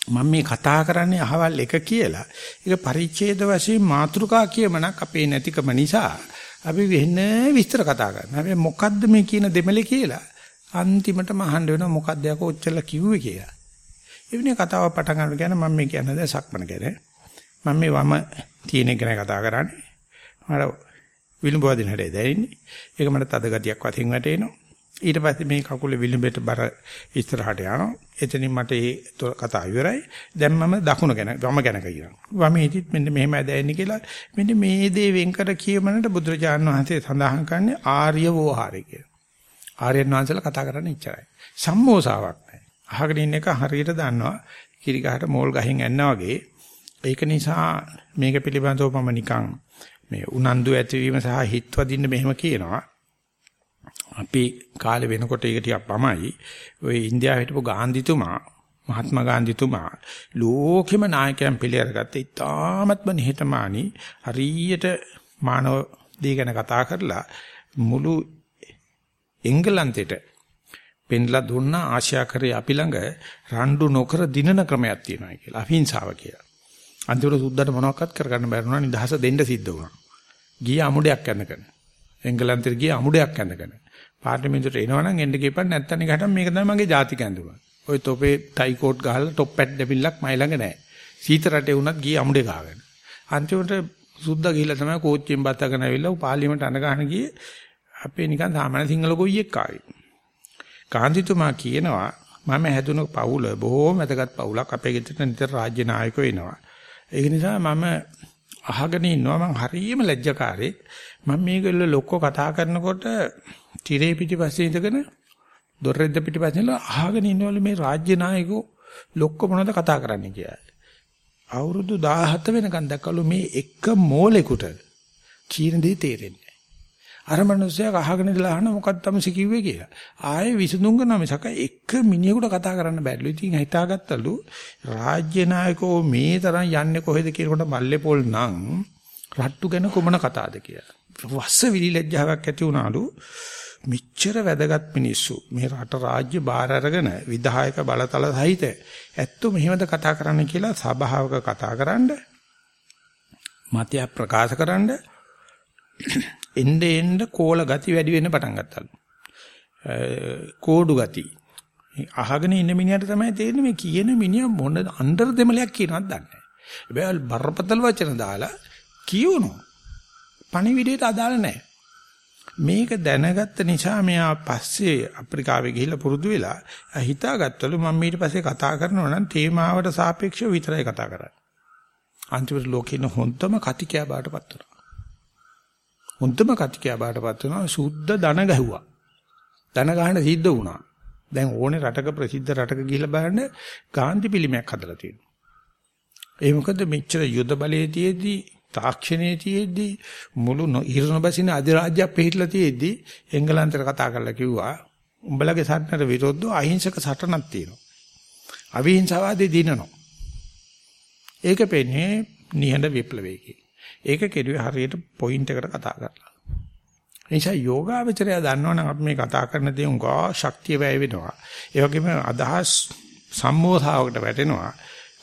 මම මේ කතා කරන්නේ අහවල් එක කියලා. ඒක පරිච්ඡේද වශයෙන් මාතෘකා කියමනක් අපේ නැතිකම නිසා අපි වෙන විස්තර කතා කරනවා. හැබැයි මොකද්ද මේ කියන දෙමලේ කියලා අන්තිමටම අහන්න වෙනවා මොකද්ද යකෝ ඔච්චරලා කිව්වේ කියලා. එවනේ කතාව පටන් ගන්න කියන මම මේ කියන්නේ දැන් සක්මන ගැන. මම මේ වම තියෙන එක ගැන කතා කරන්නේ. මට විලුඹ වදින හැටි දැනෙන්නේ. ඒක මට තද ගතියක් වශයෙන් වැටෙනවා. ඊට පස්සේ මේ කකුලේ විලුඹට බර ඉස්සරහට යනවා. එතනින් මට ඒ කතාව ඉවරයි. දැන් මම දකුණ ගැන වම ගැන කියනවා. වම හිටිත් මෙන්න මෙහෙම දැනෙන්නේ කියලා මෙන්න මේ දේ වෙන් කර කියමනට බුදුරජාණන් වහන්සේ සඳහන් කරන්නේ ආර්ය වෝහාරය කියලා. ආර්යයන් වහන්සේලා කතා කරන්නේ ඉච්චරයි. සම්මෝසාවක් නැහැ. අහගෙන ඉන්න එක හරියට දන්නවා. කිරිගහට මෝල් ගහින් ඇන්නා වගේ ඒක නිසා මේක පිළිබඳව මම නිකන් මේ උනන්දු ඇතිවීම සහ හිතවදින්න මෙහෙම කියනවා. අපි කාලේ වෙනකොට ඒක ටිකක් පමයි. ඔය ඉන්දියාවේ හිටපු ගාන්ධිතුමා මහත්මා ගාන්ධිතුමා ලෝකෙම නායකයන් පිළිඅරගත්තේ ඉතාමත්ම නිහතමානී හරියට මානව දී ගැන කතා කරලා මුළු එංගලන්තෙට පෙන්ලා දුන්නා ආශා කරේ අපි ළඟ රණ්ඩු නොකර දිනන ක්‍රමයක් තියෙනවා කියලා අහිංසාව කියලා. අන්තිමට සුද්දට මොනවක්වත් කරගන්න බැරි වුණා නිදහස දෙන්න සිද්ධ වුණා. ගිය අමුඩයක් ඇඳගෙන. එංගලන්තෙට ගිය අමුඩයක් ඇඳගෙන. පාර්ලිමේන්තුවට එනවනම් එන්න කියපන් නැත්තම් නිකන් මේක තමයි මගේ ජාතික ඇඳුම. ඔය තොපේ ටයි කෝට් ගහලා টොප් පැට් දෙපිල්ලක් මයි ළඟ නැහැ. සීත රටේ වුණත් ගියේ අමුඩේ ගාගෙන. අන්තිමට සුද්දා ගිහිල්ලා තමයි කෝච්චියෙන් බත්තගෙන ඇවිල්ලා පාර්ලිමේන්ත අඬ ගන්න ගියේ අපේ නිකන් සාමාන්‍ය සිංහල ගොයියෙක් ආවේ. කාන්තිතුමා කියනවා මම හැදුන පවුල බොහෝම වැදගත් පවුලක් අපේ ගෙදරට නිතර රාජ්‍ය නායකයෝ එනවා. ඒක නිසා මම අහගෙන ඉන්නවා මං හරියම ලැජ්ජකාරී. මම මේගොල්ල ලොක්කෝ කතා කරනකොට tire පිටිපස්සේ ඉඳගෙන දොරෙද්ද පිටිපස්සේ ඉඳලා අහගෙන ඉන්නවලු මේ රාජ්‍ය නායකෝ ලොක්කෝ මොනවද කතා කරන්නේ කියලා. අවුරුදු 17 වෙනකන් දැක්කලු මේ එක මෝලෙකුට කීන දේ තේරෙන්නේ අර මනුස්සයා අහගෙන ඉඳලා අහන මොකක්ද තමයි කිව්වේ කියලා. ආයේ විසඳුම් කරනවා මිසක එක මිනිහෙකුට කතා කරන්න බැරිලු. ඉතින් හිතාගත්තලු රාජ්‍ය නායකෝ මේ තරම් යන්නේ කොහෙද කියනකොට මල්ලේපොල් නම් රට්ටු ගැන කොමන කතාවද කියලා. වස්ස විලිලැජ්ජාවක් ඇති වුණාලු. මෙච්චර වැදගත් මිනිස්සු මේ රට රාජ්‍ය බාර අරගෙන විධායක බලතල සහිත ඇත්තෝ මෙහෙමද කතා කරන්න කියලා සභාවක කතා කරන්න මතය ප්‍රකාශ කරන්න එnde end කෝල ගති වැඩි වෙන්න පටන් ගත්තලු. කෝඩු ගති. අහගෙන ඉන්න මිනිහට තමයි තේරෙන්නේ මේ කියන මිනිහා මොන අnder දෙමලයක් කියනවද දන්නේ නැහැ. හැබැයි බරපතල වචන දාලා කියවනවා. පණිවිඩයට අදාළ නැහැ. මේක දැනගත්ත නිසා මෙයා පස්සේ අප්‍රිකාවේ ගිහිල්ලා පුරුදු වෙලා හිතාගත්තලු මම ඊට පස්සේ කතා කරනවා නම් තේමාවට සාපේක්ෂව විතරයි කතා කරන්නේ. අන්තිමට ලෝකේ ඉන්න හොන්තම කතිකයා බාටපත් වුණා. හොඳම කතිකයා බාටපත් වෙනවා සුද්ධ දන ගැහුවා. දන ගහන සිද්ධ වුණා. දැන් ඕනේ රටක ප්‍රසිද්ධ රටක ගිහිල්ලා බලන්න ගාන්ධි පිළිමයක් හදලා තියෙනවා. ඒ මොකද මෙච්චර යුද බලයේ තියේදී තාක්ෂණයේ තියේදී මුළු ඉරණ බසින අධිරාජ්‍යයක් පිළිట్లా තියේදී එංගලන්තයට කතා කරලා කිව්වා උඹලගේ සටනට විරුද්ධව අහිංසක සටනක් තියෙනවා. අවිහිංසාවාදී දිනනවා. ඒක පෙන්නේ නිහඬ විප්ලවයකින්. ඒක කෙරුවේ හරියට පොයින්ට් එකට කතා කරලා. එනිසා යෝගාවචරය දන්නවනම් අපි මේ කතා කරන දේ උංගා ශක්තිය වැය වෙනවා. ඒ වගේම අදහස් සම්මෝධාවකට වැටෙනවා.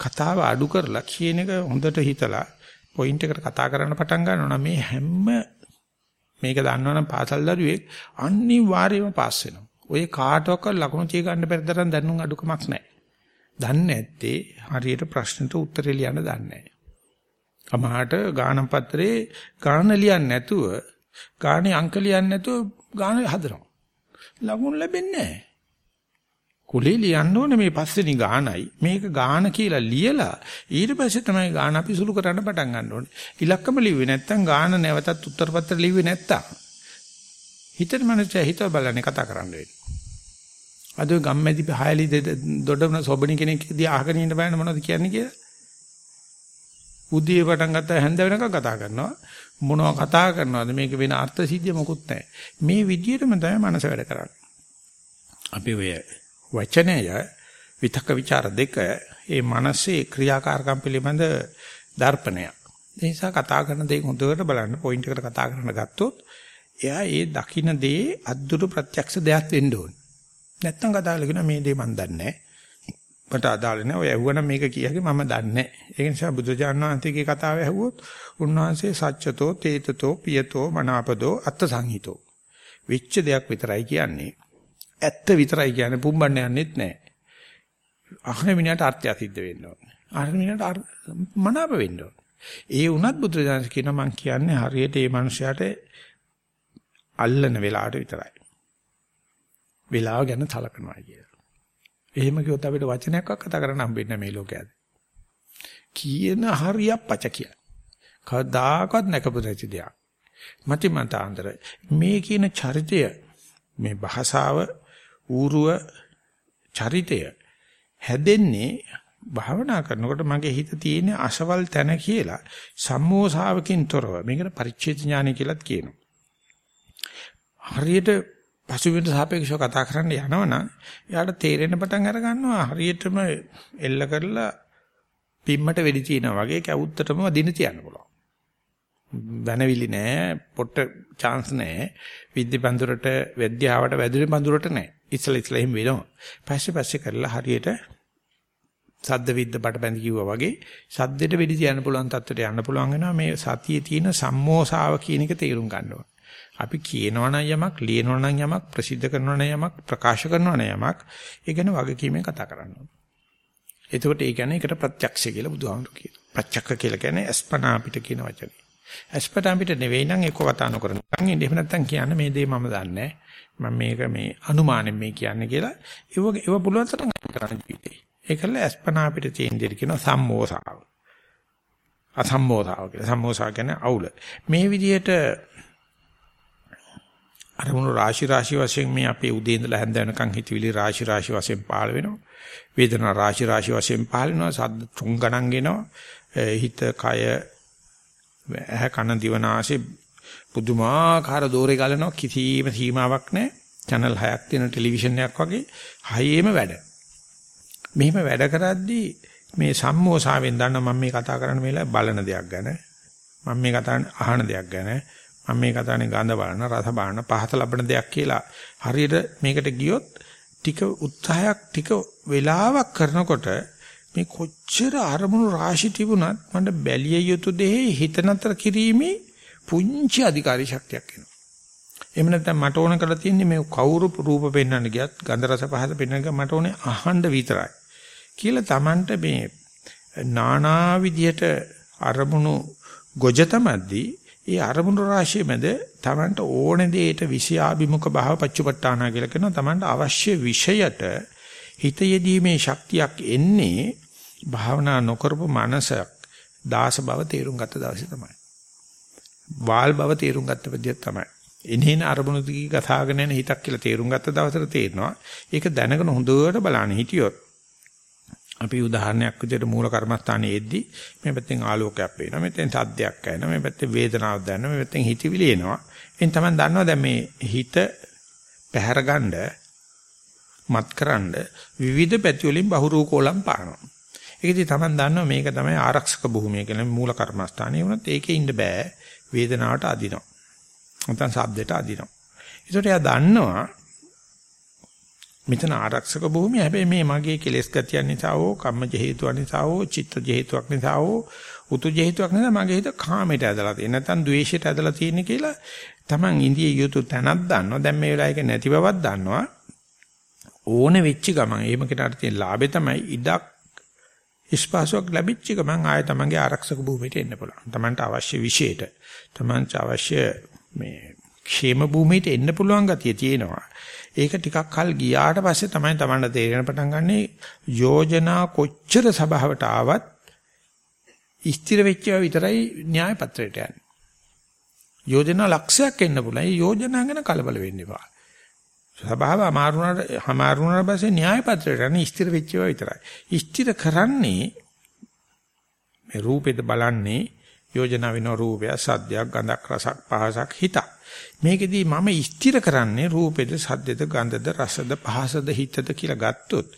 කතාව අඩු කරලා කියන එක හොඳට හිතලා පොයින්ට් එකට කතා කරන්න පටන් ගන්නවා මේ හැම මේක දන්නවනම් පාසල් දරුවෙක් අනිවාර්යයෙන්ම පාස් වෙනවා. ඔය කාටවත් ලකුණු තිය ගන්න බැරි තරම් දැනුම් අඩුකමක් නැහැ. දන්නේ නැත්තේ හරියට ප්‍රශ්නට උත්තර ලියන්න දන්නේ නැහැ. අමහාට ගානම් පත්‍රේ ගාන ලියන්නේ නැතුව ගානේ අංක ලියන්නේ නැතුව ගාන හදනවා. ලකුණු ලැබෙන්නේ නැහැ. කුලේ ලියන්න ඕනේ මේ පස්වෙනි ගානයි. මේක ගාන කියලා ලියලා ඊට පස්සේ තමයි ගාන අපි සුළු කරන්න පටන් ගන්න ඕනේ. ඉලක්කම ලිව්වේ නැත්තම් ගාන නැවතත් උත්තර පත්‍ර ලිව්වේ නැත්තම් හිතේ මනස හිතව බලන්නේ කතා කරන්න වෙන්නේ. අද ගම්මැදි පහයලි දොඩවන සොබණි කෙනෙක් දිහා අහගෙන ඉන්න බෑන මොනවද කියන්නේ කියලා. උදේ පටන් ගත්තා හැන්ද වෙනකම් කතා කරනවා. මොනවා කතා කරනවද? මේක වෙන අර්ථ සිද්ධිය මොකුත් නැහැ. මේ විදිහටම තමයි මනස වැඩ කරන්නේ. අපි ඔය වචනය විතක ਵਿਚාර දෙක ඒ මනසේ ක්‍රියාකාරකම් පිළිබඳ දර්පණය ඒ නිසා කතා කරන දේ හොඳට බලන්න පොයින්ට් එකට කතා කරන්න ගත්තොත් එයා ඒ දකින්න දේ අද්දුරු ප්‍රත්‍යක්ෂ දෙයක් වෙන්න ඕනේ. නැත්තම් කතා කරලා මේ දේ මන් දන්නේ නැහැ. මට අදාළ නැහැ. ඔය ඇහුවනම් මේක කියහගේ මම දන්නේ නැහැ. ඒ නිසා බුදුජාණන් වහන්සේගේ කතාව ඇහුවොත් උන්වහන්සේ සත්‍යතෝ, තේතතෝ, පියතෝ, මනාපදෝ, අත්ථ සංහිතෝ. විච්ච දෙයක් විතරයි කියන්නේ. ඇත්ත විතරයි කියන්නේ පුම්බන්න යන්නෙත් නැහැ. අහන මිනිහට අර්ථය සිද්ධ වෙන්න ඕනේ. අහන මිනිහට මනාප වෙන්න ඕනේ. ඒ වුණත් බුදුරජාණන් කියන මං කියන්නේ හරියට මේ මනුස්සයාට අල්ලන වෙලාවට විතරයි. වෙලාව ගැන සලකනවා කියලා. එහෙම කිව්වොත් අපිට වචනයක්වත් කතා කරන්න හම්බෙන්නේ මේ ලෝකයේ. කියන හරියක් පච කිය. කවදාකවත් නැකපු නැති දෙයක්. මති මතාන්තර මේ කියන චරිතය මේ භාෂාව ඌරුව චරිතය හැදෙන්නේ භාවනා කරනකොට මගේ හිත තියෙන අසවල් තැන කියලා සම්මෝසාවකින් තොරව මේකට පරිච්ඡේද ඥානය කියලාත් කියනවා. හරියට පසුබිමට සාපේක්ෂව කතා කරන්න යනවනම් එයාට තේරෙන්න පටන් අර ගන්නවා හරියටම එල්ල කරලා පිම්මට වෙඩි තියනවා වගේ කැවුත්තටම දින තියන්න පුළුවන්. බැනවිලි නෑ පොට්ට chance නෑ විද්‍ය බඳුරට වැද්‍යාවට වැදුනේ බඳුරට නෑ. ඉස්සල ඉස්සල එහෙම වෙනවා. පස්සේ පස්සේ කරලා හරියට සද්ද විද්ද බඩබැඳ කිව්වා වගේ සද්දෙට වෙඩි තියන්න පුළුවන් තත්ත්වයට යන්න පුළුවන් වෙනවා මේ සතියේ තියෙන සම්මෝසාව කියන එක තේරුම් ගන්නවා. අපි කියනවා නම් යමක්, ලියනවා නම් යමක්, ප්‍රසිද්ධ කරනවා නම් යමක්, ප්‍රකාශ කරනවා නම් යමක්, ඒ ගැන වගකීමෙන් කතා කරන්න ඕනේ. එතකොට ඒ කියන්නේ ඒකට ප්‍රත්‍යක්ෂ කියලා බුදුහාමුදුරු කියනවා. ප්‍රත්‍යක්ෂ කියලා කියන්නේ අස්පනා අපිට කියන වචනේ. අස්පනා අපිට නෙවෙයි නම් ඒක කතා නොකරන. නම් එහෙම නැත්නම් කියන්නේ මේ දේ මම දන්නේ මම මේක මේ අනුමානෙන් මේ කියන්නේ කියලා. ඒව ඒව පුළුවන් තරම් කරන්න ජීවිතේ. ඒකල අස්පනා අපිට තියෙන දෙයක් කියනවා සම්මෝසාව. අසම්මෝසාව කියලා. සම්මෝසාව කියන්නේ අවුල. මේ විදිහට අරමුණු රාශි රාශි වශයෙන් මේ අපේ උදේ ඉඳලා හැන්ද වෙනකන් හිතවිලි රාශි රාශි වශයෙන් පහළ වෙනවා. වේදනා රාශි රාශි වශයෙන් පහළ වෙනවා. සද්ද තුන් ගණන් එනවා. හිත කය ඇහ කන දිව නාසය පුදුමාකාර දෝරේ ගලනවා කිසිම සීමාවක් නැහැ. channel 6ක් තියෙන ටෙලිවිෂන් එකක් වගේ හයේම වැඩ. මෙහිම වැඩ කරද්දී මේ සම්මෝසාවෙන් දන්න මම මේ කතා කරන්න මේලා බලන දෙයක් ගැන මම මේ කතා අහන දෙයක් ගැන මම මේ කතානේ ගඳ බලන රස බලන පහත ලබන දෙයක් කියලා හරියට මේකට ගියොත් ටික උත්සාහයක් ටික වෙලාවක් කරනකොට මේ කොච්චර අරමුණු රාශි තිබුණත් මට බැලිය යුතු දෙහි හිත නතර කිරීමේ පුංචි අධිකාරී ශක්තියක් එනවා. එහෙම නැත්නම් මට ඕන කරලා තියෙන්නේ මේ කවුරු රූප පෙන්වන්න ගියත් ගන්ධ රස පහස පෙන්වන්න ගියත් මට ඕනේ අහන්න විතරයි. කියලා Tamanට මේ නානා විදියට අරමුණු ගොජ තමද්දී ඒ අරමුණු රාශිය මැද Tamanට ඕන දෙයට විෂයාභිමුඛ භාව පච්චපට්ඨානා කියලා කියනවා. Tamanට අවශ්‍ය විෂයට හිත යෙදීමේ ශක්තියක් එන්නේ භාවනා නොකරපු මනසක් දාස බව තේරුම් ගත්ත දවසේ තමයි. වාල් බව තේරුම් ගත්ත විදිය තමයි. එනේන අරමුණු දිගේ කතාගෙන යන හිතක් කියලා තේරුම් ගත්ත දවසට තේරෙනවා. ඒක දැනගෙන හොඳට බලන්න හිටියොත් අපි උදාහරණයක් විදිහට මූල කර්මස්ථානයේ එද්දී මේ පැත්තෙන් ආලෝකයක් පේනවා මෙතෙන් සද්දයක් ඇහෙනවා මේ පැත්තේ වේදනාවක් දැනෙනවා මේ පැත්තෙන් හිතවිලි එනවා. එන් තමයි දන්නවා දැන් මේ හිත පැහැරගන්න මත්කරන්න විවිධ පැති වලින් බහුරූකෝලම් පානවා. ඒකදී තමයි දන්නවා මේක තමයි ආරක්ෂක භූමිය කියලා මූල කර්මස්ථානයේ වුණත් ඒකේ ඉන්න බෑ වේදනාවට අදිනවා. නැත්නම් සද්දයට අදිනවා. ඒකට එයා දන්නවා මෙතන ආරක්ෂක භූමිය. හැබැයි මේ මගේ කෙලෙස් ගතියන් නිසා හෝ කම්මජ හේතුවක් නිසා හෝ චිත්තජ හේතුවක් නිසා හෝ උතුජ හේතුවක් නිසා මගේ හිත කාමයට ඇදලා තියෙන නැත්නම් ද්වේෂයට ඇදලා තියෙන කියලා Taman ඉන්දිය යුතු තැනක් දන්නවා. දැන් මේ වෙලාවේක නැති බවක් දන්නවා. ඕන වෙච්ච ගමන් එහෙම කෙනාට තියෙන ලාභේ තමයි ඉඩක් ස්පාසයක් ලැබිච්ච ගමන් ආය තමන්ගේ ආරක්ෂක භූමියට එන්න පුළුවන්. තමන්ට අවශ්‍ය විශේෂයට. තමන්ට අවශ්‍ය මේ ക്ഷേම භූමියට එන්න පුළුවන් ගතිය තියෙනවා. ඒක ටිකක් කල් ගියාට පස්සේ තමයි Tamanට තේරෙන පටන් ගන්නෙ යෝජනා කොච්චර සභාවට ආවත් ස්ථිර වෙච්ච විතරයි න්‍යාය පත්‍රයට යන්නේ. යෝජනා ලක්ෂයක් එන්න පුළුවන්. ඒ යෝජනා ගැන කලබල වෙන්න එපා. සභාව අමාරුණාට අමාරුණාට පස්සේ න්‍යාය පත්‍රයට යන්නේ ස්ථිර වෙච්ච විතරයි. ස්ථිර කරන්නේ මේ රූපෙද බලන්නේ යෝජනා වෙන රූපය, සද්දයක්, ගඳක්, රසක්, පහසක්, හිතක්. මේකෙදී මම ස්ථිර කරන්නේ රූපෙද සද්දෙද ගන්ධද රසද පහසද හිතද කියලා ගත්තොත්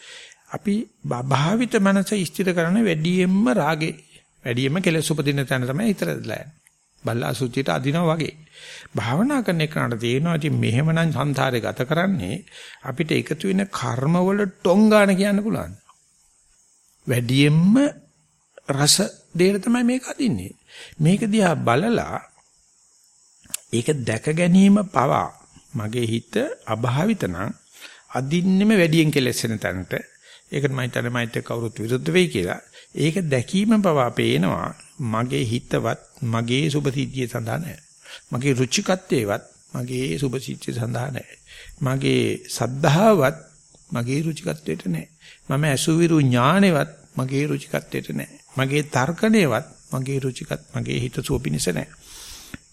අපි භාවිත මනස ස්ථිර කරන වැඩියෙන්ම රාගේ වැඩියෙන්ම කෙලෙස් උපදින තැන තමයි හිතරදලා යන්නේ. බල්ලා අසුචියට අදිනවා වගේ. භාවනා කරන එකට තියෙනවා ඉතින් මෙහෙමනම් සංසාරේ ගත කරන්නේ අපිට එකතු වෙන කර්මවල ටොංගාන කියන්න පුළුවන්. වැඩියෙන්ම රස දෙයට තමයි මේක අදින්නේ. මේක දිහා බලලා ඒක දැක ගැනීම පවා මගේ හිත අභාවිත නම් අදින්නෙම වැඩියෙන් කෙලෙසෙන තැනට ඒකට මම හිතන්නේ මයිත් එක්ක කවුරුත් විරුද්ධ වෙයි කියලා. ඒක දැකීම පවා පේනවා මගේ හිතවත් මගේ සුභසිද්ධිය සඳහා නැහැ. මගේ රුචිකත්වයේවත් මගේ සුභසිද්ධිය සඳහා නැහැ. මගේ සද්ධාවත් මගේ රුචිකත්වයට නැහැ. මම අසුවිරු ඥානෙවත් මගේ රුචිකත්වයට නැහැ. මගේ තර්කණේවත් මගේ රුචිකත් මගේ හිත සුවපිනිස නැහැ.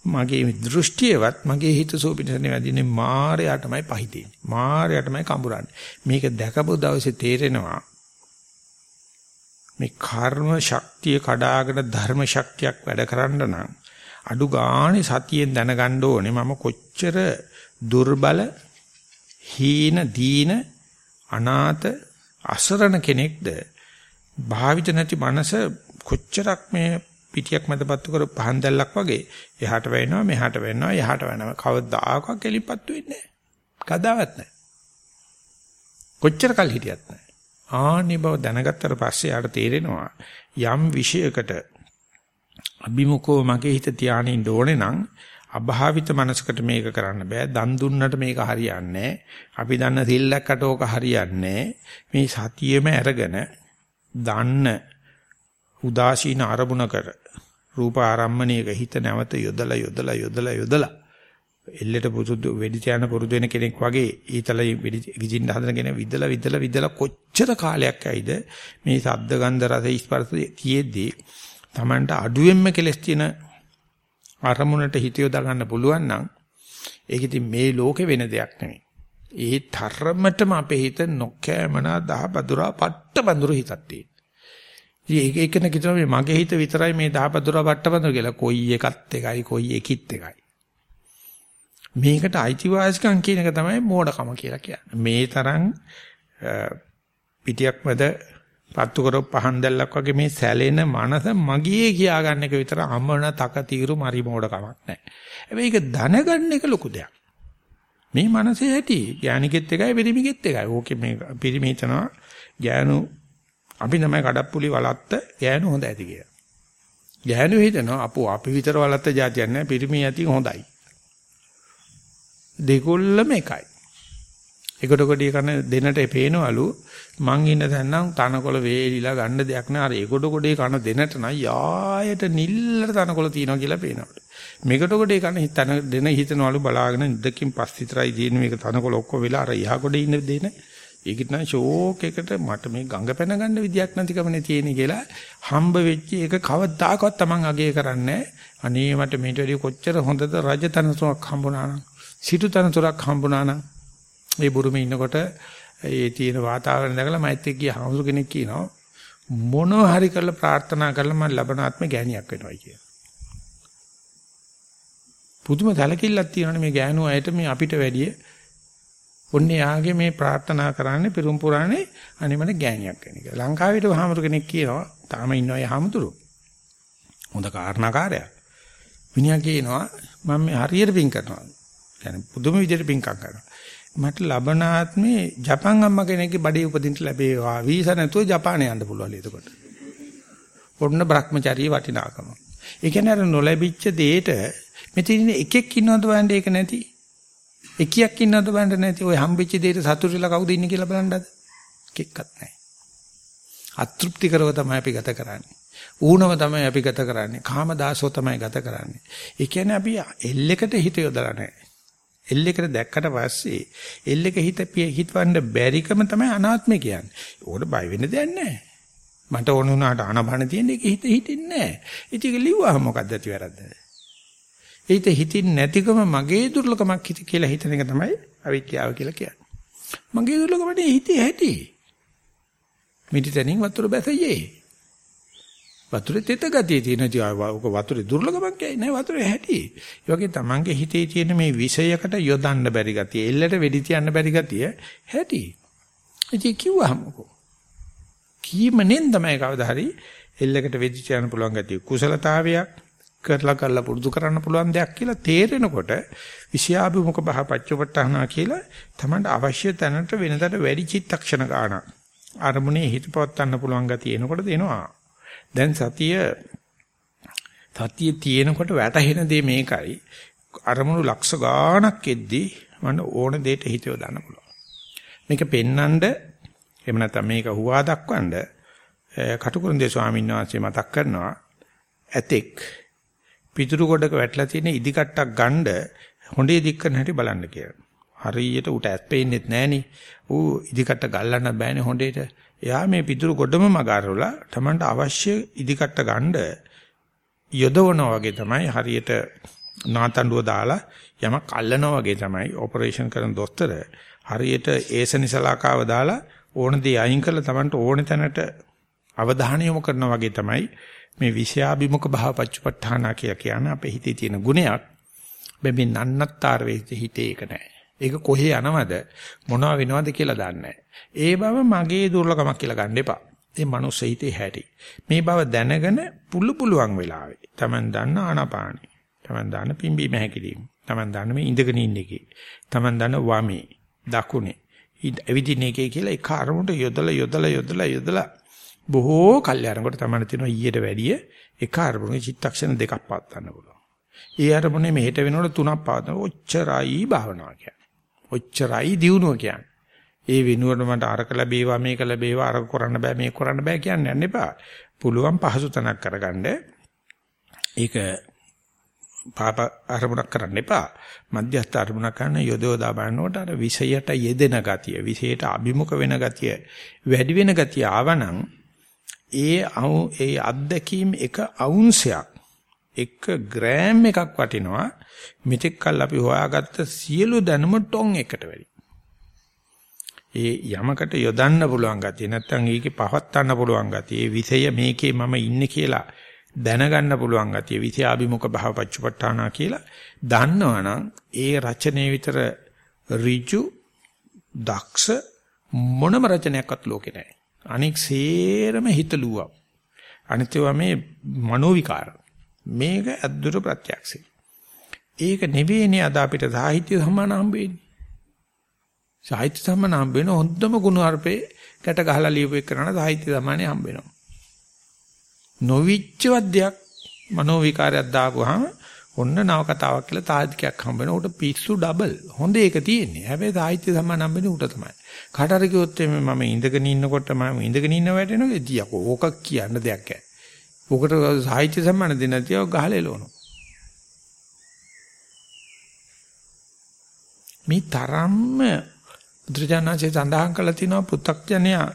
මගේ දෘෂ්ටියවත් මගේ හිත සෝපිනසනේ වැඩිනේ මායයටමයි පහිතෙන්නේ. මායයටමයි කඹරන්නේ. මේක දැකපු දවසේ තේරෙනවා මේ කර්ම ශක්තිය කඩාගෙන ධර්ම ශක්තියක් වැඩ කරන්න නම් අඩු ගානේ සතියෙන් දැනගන්න ඕනේ මම කොච්චර දුර්බල හීන දීන අනාත අසරණ කෙනෙක්ද භාවිත නැති මනස කොච්චරක් මේ පිටියක් මැදපත්තු කර පහන් දැල්ලක් වගේ එහාට වැවෙනවා මෙහාට වැවෙනවා එහාට වැවෙනවා කවදාකවත් කෙලිපත්තු වෙන්නේ නැහැ. කදාවත් නැහැ. කොච්චර කල් හිටියත් නැහැ. ආනි බව දැනගත්තට පස්සේ යාට තේරෙනවා යම් විഷයකට අභිමුඛව මගේ හිත තියානින්න ඕනේ නම් අභාවිත මනසකට මේක කරන්න බෑ. දන් දුන්නට මේක හරියන්නේ අපි දන්න සිල්ලක්කට ඕක හරියන්නේ මේ සතියෙම අරගෙන දන්න උදාසීන අරමුණ කර රූප ආරම්මණයක හිත නැවත යොදලා යොදලා යොදලා යොදලා එල්ලෙට පුරුදු වෙඩි තියන පුරුදු වෙන කෙනෙක් වගේ ඊතල වෙඩි විදින්න හදන කෙනෙක් විදලා විදලා විදලා කොච්චර කාලයක් ඇයිද මේ ශබ්ද ගන්ධ රස ස්පර්ශ තියෙද්දී Tamanට අඩුවෙන්ම කෙලස් තියෙන අරමුණට හිත යොදා ගන්න පුළුවන් නම් ඒක ඉතින් මේ ලෝකේ වෙන දෙයක් නෙමෙයි. ඒ තරමටම අපේ හිත නොකෑමනා දහබදුරා පට්ටබඳුරු හිතක් තියෙන. ඉතින් ඒක එකන කිතන මේ මගේ හිත විතරයි මේ දහබදුරා පට්ටබඳුරු කියලා කොයි එකත් එකයි කොයි එකිත් එකයි. මේකට අයිතිවාසිකම් කියන එක තමයි මෝඩකම කියලා කියන්නේ. මේ තරම් පිටියක් මැද පත්තු කරව පහන් දැල්ලක් වගේ මේ සැලෙන මනස මගේ කියා ගන්න එක විතර අමන තක తీරු මරි මෝඩකමක් නැහැ. හැබැයි ඒක දැනගන්න එක ලොකු දෙයක්. මේ මනසේ ඇති ඥානිකෙත් එකයි පිරිමිකෙත් එකයි. ඕකේ මේ පිරිමි හිතනවා ඥානු අපි තමයි කඩප්පුලි වලත්ත ඥානු හොඳ ඇති කියලා. ඥානු හිතනවා අපෝ අපි විතර වලත්ත જાතියක් නැහැ පිරිමි ඇති හොඳයි. දෙකොල්ලම එකයි. එකට කොටිය කරන දෙනට පේනවලු මං ඉන්න තැන නම් තනකොළ වේලිලා ගන්න දෙයක් නෑ අර එකොට කොටේ කන දෙනට නම් යායට නිල්ලට තනකොළ තියනවා කියලා පේනවලු මේකට කොටේ කන හිතන දෙන හිතනවලු බලාගෙන ඉදකින් පස් විතරයි තියෙන මේක තනකොළ ඔක්කොම වෙලා අර යහ කොටේ ඉන්න දෙන ඒකිට නම් ෂෝක් එකට මට මේ ගඟ පැන ගන්න විදියක් නැතිකමනේ තියෙන්නේ කියලා හම්බ වෙච්ච එක කවදාකවත් Taman අගේ කරන්නේ අනේ මට මේට වැඩිය කොච්චර හොඳද රජ තනතුරක් හම්බුණා නම් සිටු තනතුරක් හම්බුණා නම් ඒ බුරුමේ ඉන්නකොට ඒ තියෙන වාතාවරණ දැකලා මෛත් එක්ක ගිය හමුසු කෙනෙක් කියනවා මොනවා හරි කරලා ප්‍රාර්ථනා කරලා මම ලබනාත්ම ගෑණියක් වෙනවා කියලා. පුදුම තලකිල්ලක් තියෙනවනේ මේ ගෑනු අයට මේ අපිට වැඩිය ඔන්නේ යාගේ මේ ප්‍රාර්ථනා කරන්නේ පිරුම් පුරානේ අනේ මට ගෑණියක් වෙන එක. ලංකාවේට වහමතු කෙනෙක් කියනවා තාම ඉන්නවා ඒ හමුතුරු. හොඳ කාරණාකාරයක්. මිනිහා කියනවා මම හරියට පින් කරනවා. يعني පුදුම විදිහට පින්කම් කරනවා. මට ලබන ආත්මේ ජපන් අම්මා කෙනෙක්ගේ බඩේ උපදින්න ලැබේවා. වීසා නැතුව ජපානය යන්න පුළුවන් එතකොට. ඔන්න Brahmacharya වටිනාකම. ඒ කියන්නේ අර නොලැබිච්ච දෙයට මෙතන එකෙක් ඉන්නවද බලන්න ඒක නැති. එකියක් ඉන්නවද බලන්න නැති. ඔය හම්බෙච්ච දෙයට සතුටුලා කවුද ඉන්නේ කියලා බලන්නද? එකෙක්වත් නැහැ. අතෘප්ති කරව තමයි අපි ගත කරන්නේ. ඌනම තමයි අපි ගත කරන්නේ. කාමදාසෝ තමයි ගත කරන්නේ. ඒ කියන්නේ අපි එල්ලෙකට හිත යොදලා නැහැ. එල් එකට දැක්කට පස්සේ එල් එක හිත හිතවන්න බැරිකම තමයි අනාත්මය කියන්නේ. ඕකට බය වෙන්න දෙයක් නැහැ. මට ඕන වුණාට අනබන තියෙන එක හිත හිතින්නේ නැහැ. ඉතින් ඒක ලිව්වහම මොකද්ද ඇති වැරද්ද? හිත හිතින් නැතිකම මගේ දුර්ලභමක් හිත කියලා හිතන එක තමයි අවිද්‍යාව කියලා කියන්නේ. මගේ දුර්ලභමනේ හිතේ ඇති. මිටිතනින් වතුර බැසයේ. වතුරේ තෙත ගතිය තියෙන ඔක වතුරේ දුර්ලභමක් ඇයි නෑ වතුරේ හැටි. ඒ වගේ තමන්ගේ හිතේ තියෙන මේ විෂයකට යොදන්න බැරි ගතිය, එල්ලට වෙඩි තියන්න බැරි ගතිය හැටි. ඉතින් කිව්වහමකෝ. කීමනෙන් තමයි කවදා හරි එල්ලකට වෙඩි තියන්න පුළුවන් ගතිය කුසලතාවයක් කරලා කරලා පුරුදු කරන්න පුළුවන් දෙයක් කියලා තේරෙනකොට විෂයාභිමුඛ බහ පච්චපට්ඨානා කියලා තමන්ට අවශ්‍ය තැනට වෙනදට වැඩි චිත්තක්ෂණ ගන්න. අරමුණේ හිත පවත්වන්න පුළුවන් ගතිය එනකොට දෙනවා. දැන් සතිය සතිය තියෙනකොට වැටහෙන දේ මේකයි. අරමුණු ලක්ෂ ගාණක් එද්දී මම ඕන දෙයට හිත යොදන්න පුළුවන්. මේක පෙන්නඳ එහෙම නැත්නම් මේක හුවා දක්වන්න කටුකුරුන්දේ ස්වාමීන් වහන්සේ මතක් කරනවා ඇතෙක් පිටුරු ගොඩක වැටලා තියෙන ඉදි කට්ටක් ගන්න හොඬේ දික් කරන හැටි බලන්න කියලා. හරියට උට ඇස් පේන්නේත් නැහනේ. ඌ ඉදි කට්ට ගල්ලන්න බෑනේ හොඬේට. එයා මේ පිටුරු ගොඩම මගාරවලා Tamanට අවශ්‍ය ඉදිකට්ට ගන්න යොදවනවා වගේ තමයි හරියට නාතඬුව දාලා යමක් අල්ලනවා වගේ තමයි ඔපරේෂන් කරන දොස්තර හරියට ඒසනිසලාකාව දාලා ඕන දේ අයින් කරලා Tamanට ඕන තැනට අවධානය යොමු කරනවා වගේ තමයි මේ විෂයාභිමුඛ භාවපච්චපට්ඨාන කියලා කියන අපේ හිතේ තියෙන ගුණයක්. බෙබි නන්නත්තර වෙච්ච හිතේ ඒක නැහැ. ඒක කොහේ යනවද මොනව වෙනවද කියලා දන්නේ ඒ බව මගේ දුර්ලකමක් කියලා ගන්න එපා. ඒ මනුස්ස හිතේ හැටි. මේ බව දැනගෙන පුළු පුළුවන් වෙලාවේ Taman දන්න ආනාපානෙ. Taman දන්න පිම්බීම හැකිලිම. Taman දන්න මේ ඉඳගෙන ඉන්න එකේ. Taman දන්න වමේ දකුණේ ඇවිදින එකේ කියලා එක අරමුණට යොදලා යොදලා යොදලා යොදලා බොහෝ කල් යනකොට තමයි තියෙනවා ඊට වැඩිය එක අරමුණේ චිත්තක්ෂණ දෙකක් පාත් ගන්න පුළුවන්. ඒ අරමුණේ මෙහෙට වෙනකොට තුනක් පාත් ඔච්චරයි භාවනාව කියන්නේ. ඔච්චරයි දියුණුව කියන්නේ. ඒ වෙනුවට මට අරක ලැබේවා මේක ලැබේවා අරක කරන්න බෑ මේක කරන්න බෑ කියන්නේ යන්න එපා. පුළුවන් පහසු තැනක් කරගන්න. ඒක පාප අරමුණක් කරන්න එපා. මධ්‍යස්ථ අරමුණක් කරන යොදවදා බලනකොට අර විෂයට යෙදෙන ගතිය, විෂයට අභිමුඛ වෙන ගතිය, වැඩි වෙන ගතිය ආවනම් ඒ ඒ අත්දැකීම් එක අවුන්සයක් එක ග්‍රෑම් එකක් වටිනවා මෙතෙක් කල් අපි හොයාගත්ත සියලු දැනුම ටොන් එකට වැඩි. ඒ යමකට යොදන්න පුළුවන් ගතිය නැත්නම් ඒකේ පවත්තන්න පුළුවන් ගතිය, ඒ විෂය මේකේ මම ඉන්නේ කියලා දැනගන්න පුළුවන් ගතිය විෂයාභිමුඛ භාවපච්චපට්ඨානා කියලා දන්නවනම් ඒ රචනයේ විතර ඍජු දක්ෂ මොනම රචනයක්වත් ලෝකේ නැහැ. අනික සේරම හිතලුවා. අනිත්‍යව මේ මනෝ විකාර. මේක අද්දුර ප්‍රත්‍යක්ෂයි. ඒක නෙවෙයිනේ අද අපිට සාහිත්‍ය සම්මාන හම්බෙන්නේ. සාහිත්‍ය සම්මාන හම්බෙන හොඳම ගුණ අර්පේ ගැට ගහලා ලියපු එකනන සාහිත්‍ය සම්මානේ හම්බෙනවා. නොවිච්ච වද්දයක් මනෝ විකාරයක් දාපුවාම ඔන්න නව කතාවක් කියලා තාජිකයක් හම්බ වෙන උට පිස්සු ඩබල් හොඳ ඒක තියෙන්නේ. හැබැයි සාහිත්‍ය සම්මාන හම්බෙන්නේ උට තමයි. කාටර කිව්වොත් මම ඉඳගෙන ඉන්නකොට මම ඉඳගෙන ඉන්න වැටෙනවා එදියකෝ ඕක කියන්න දෙයක් නැහැ. ඕකට සාහිත්‍ය සම්මාන දෙන්න තියව ගහලා එලවනවා මේ තරම්ම බුදුරජාණන්සේ සඳහන් කළා තිනවා පුත්තක්ජනයා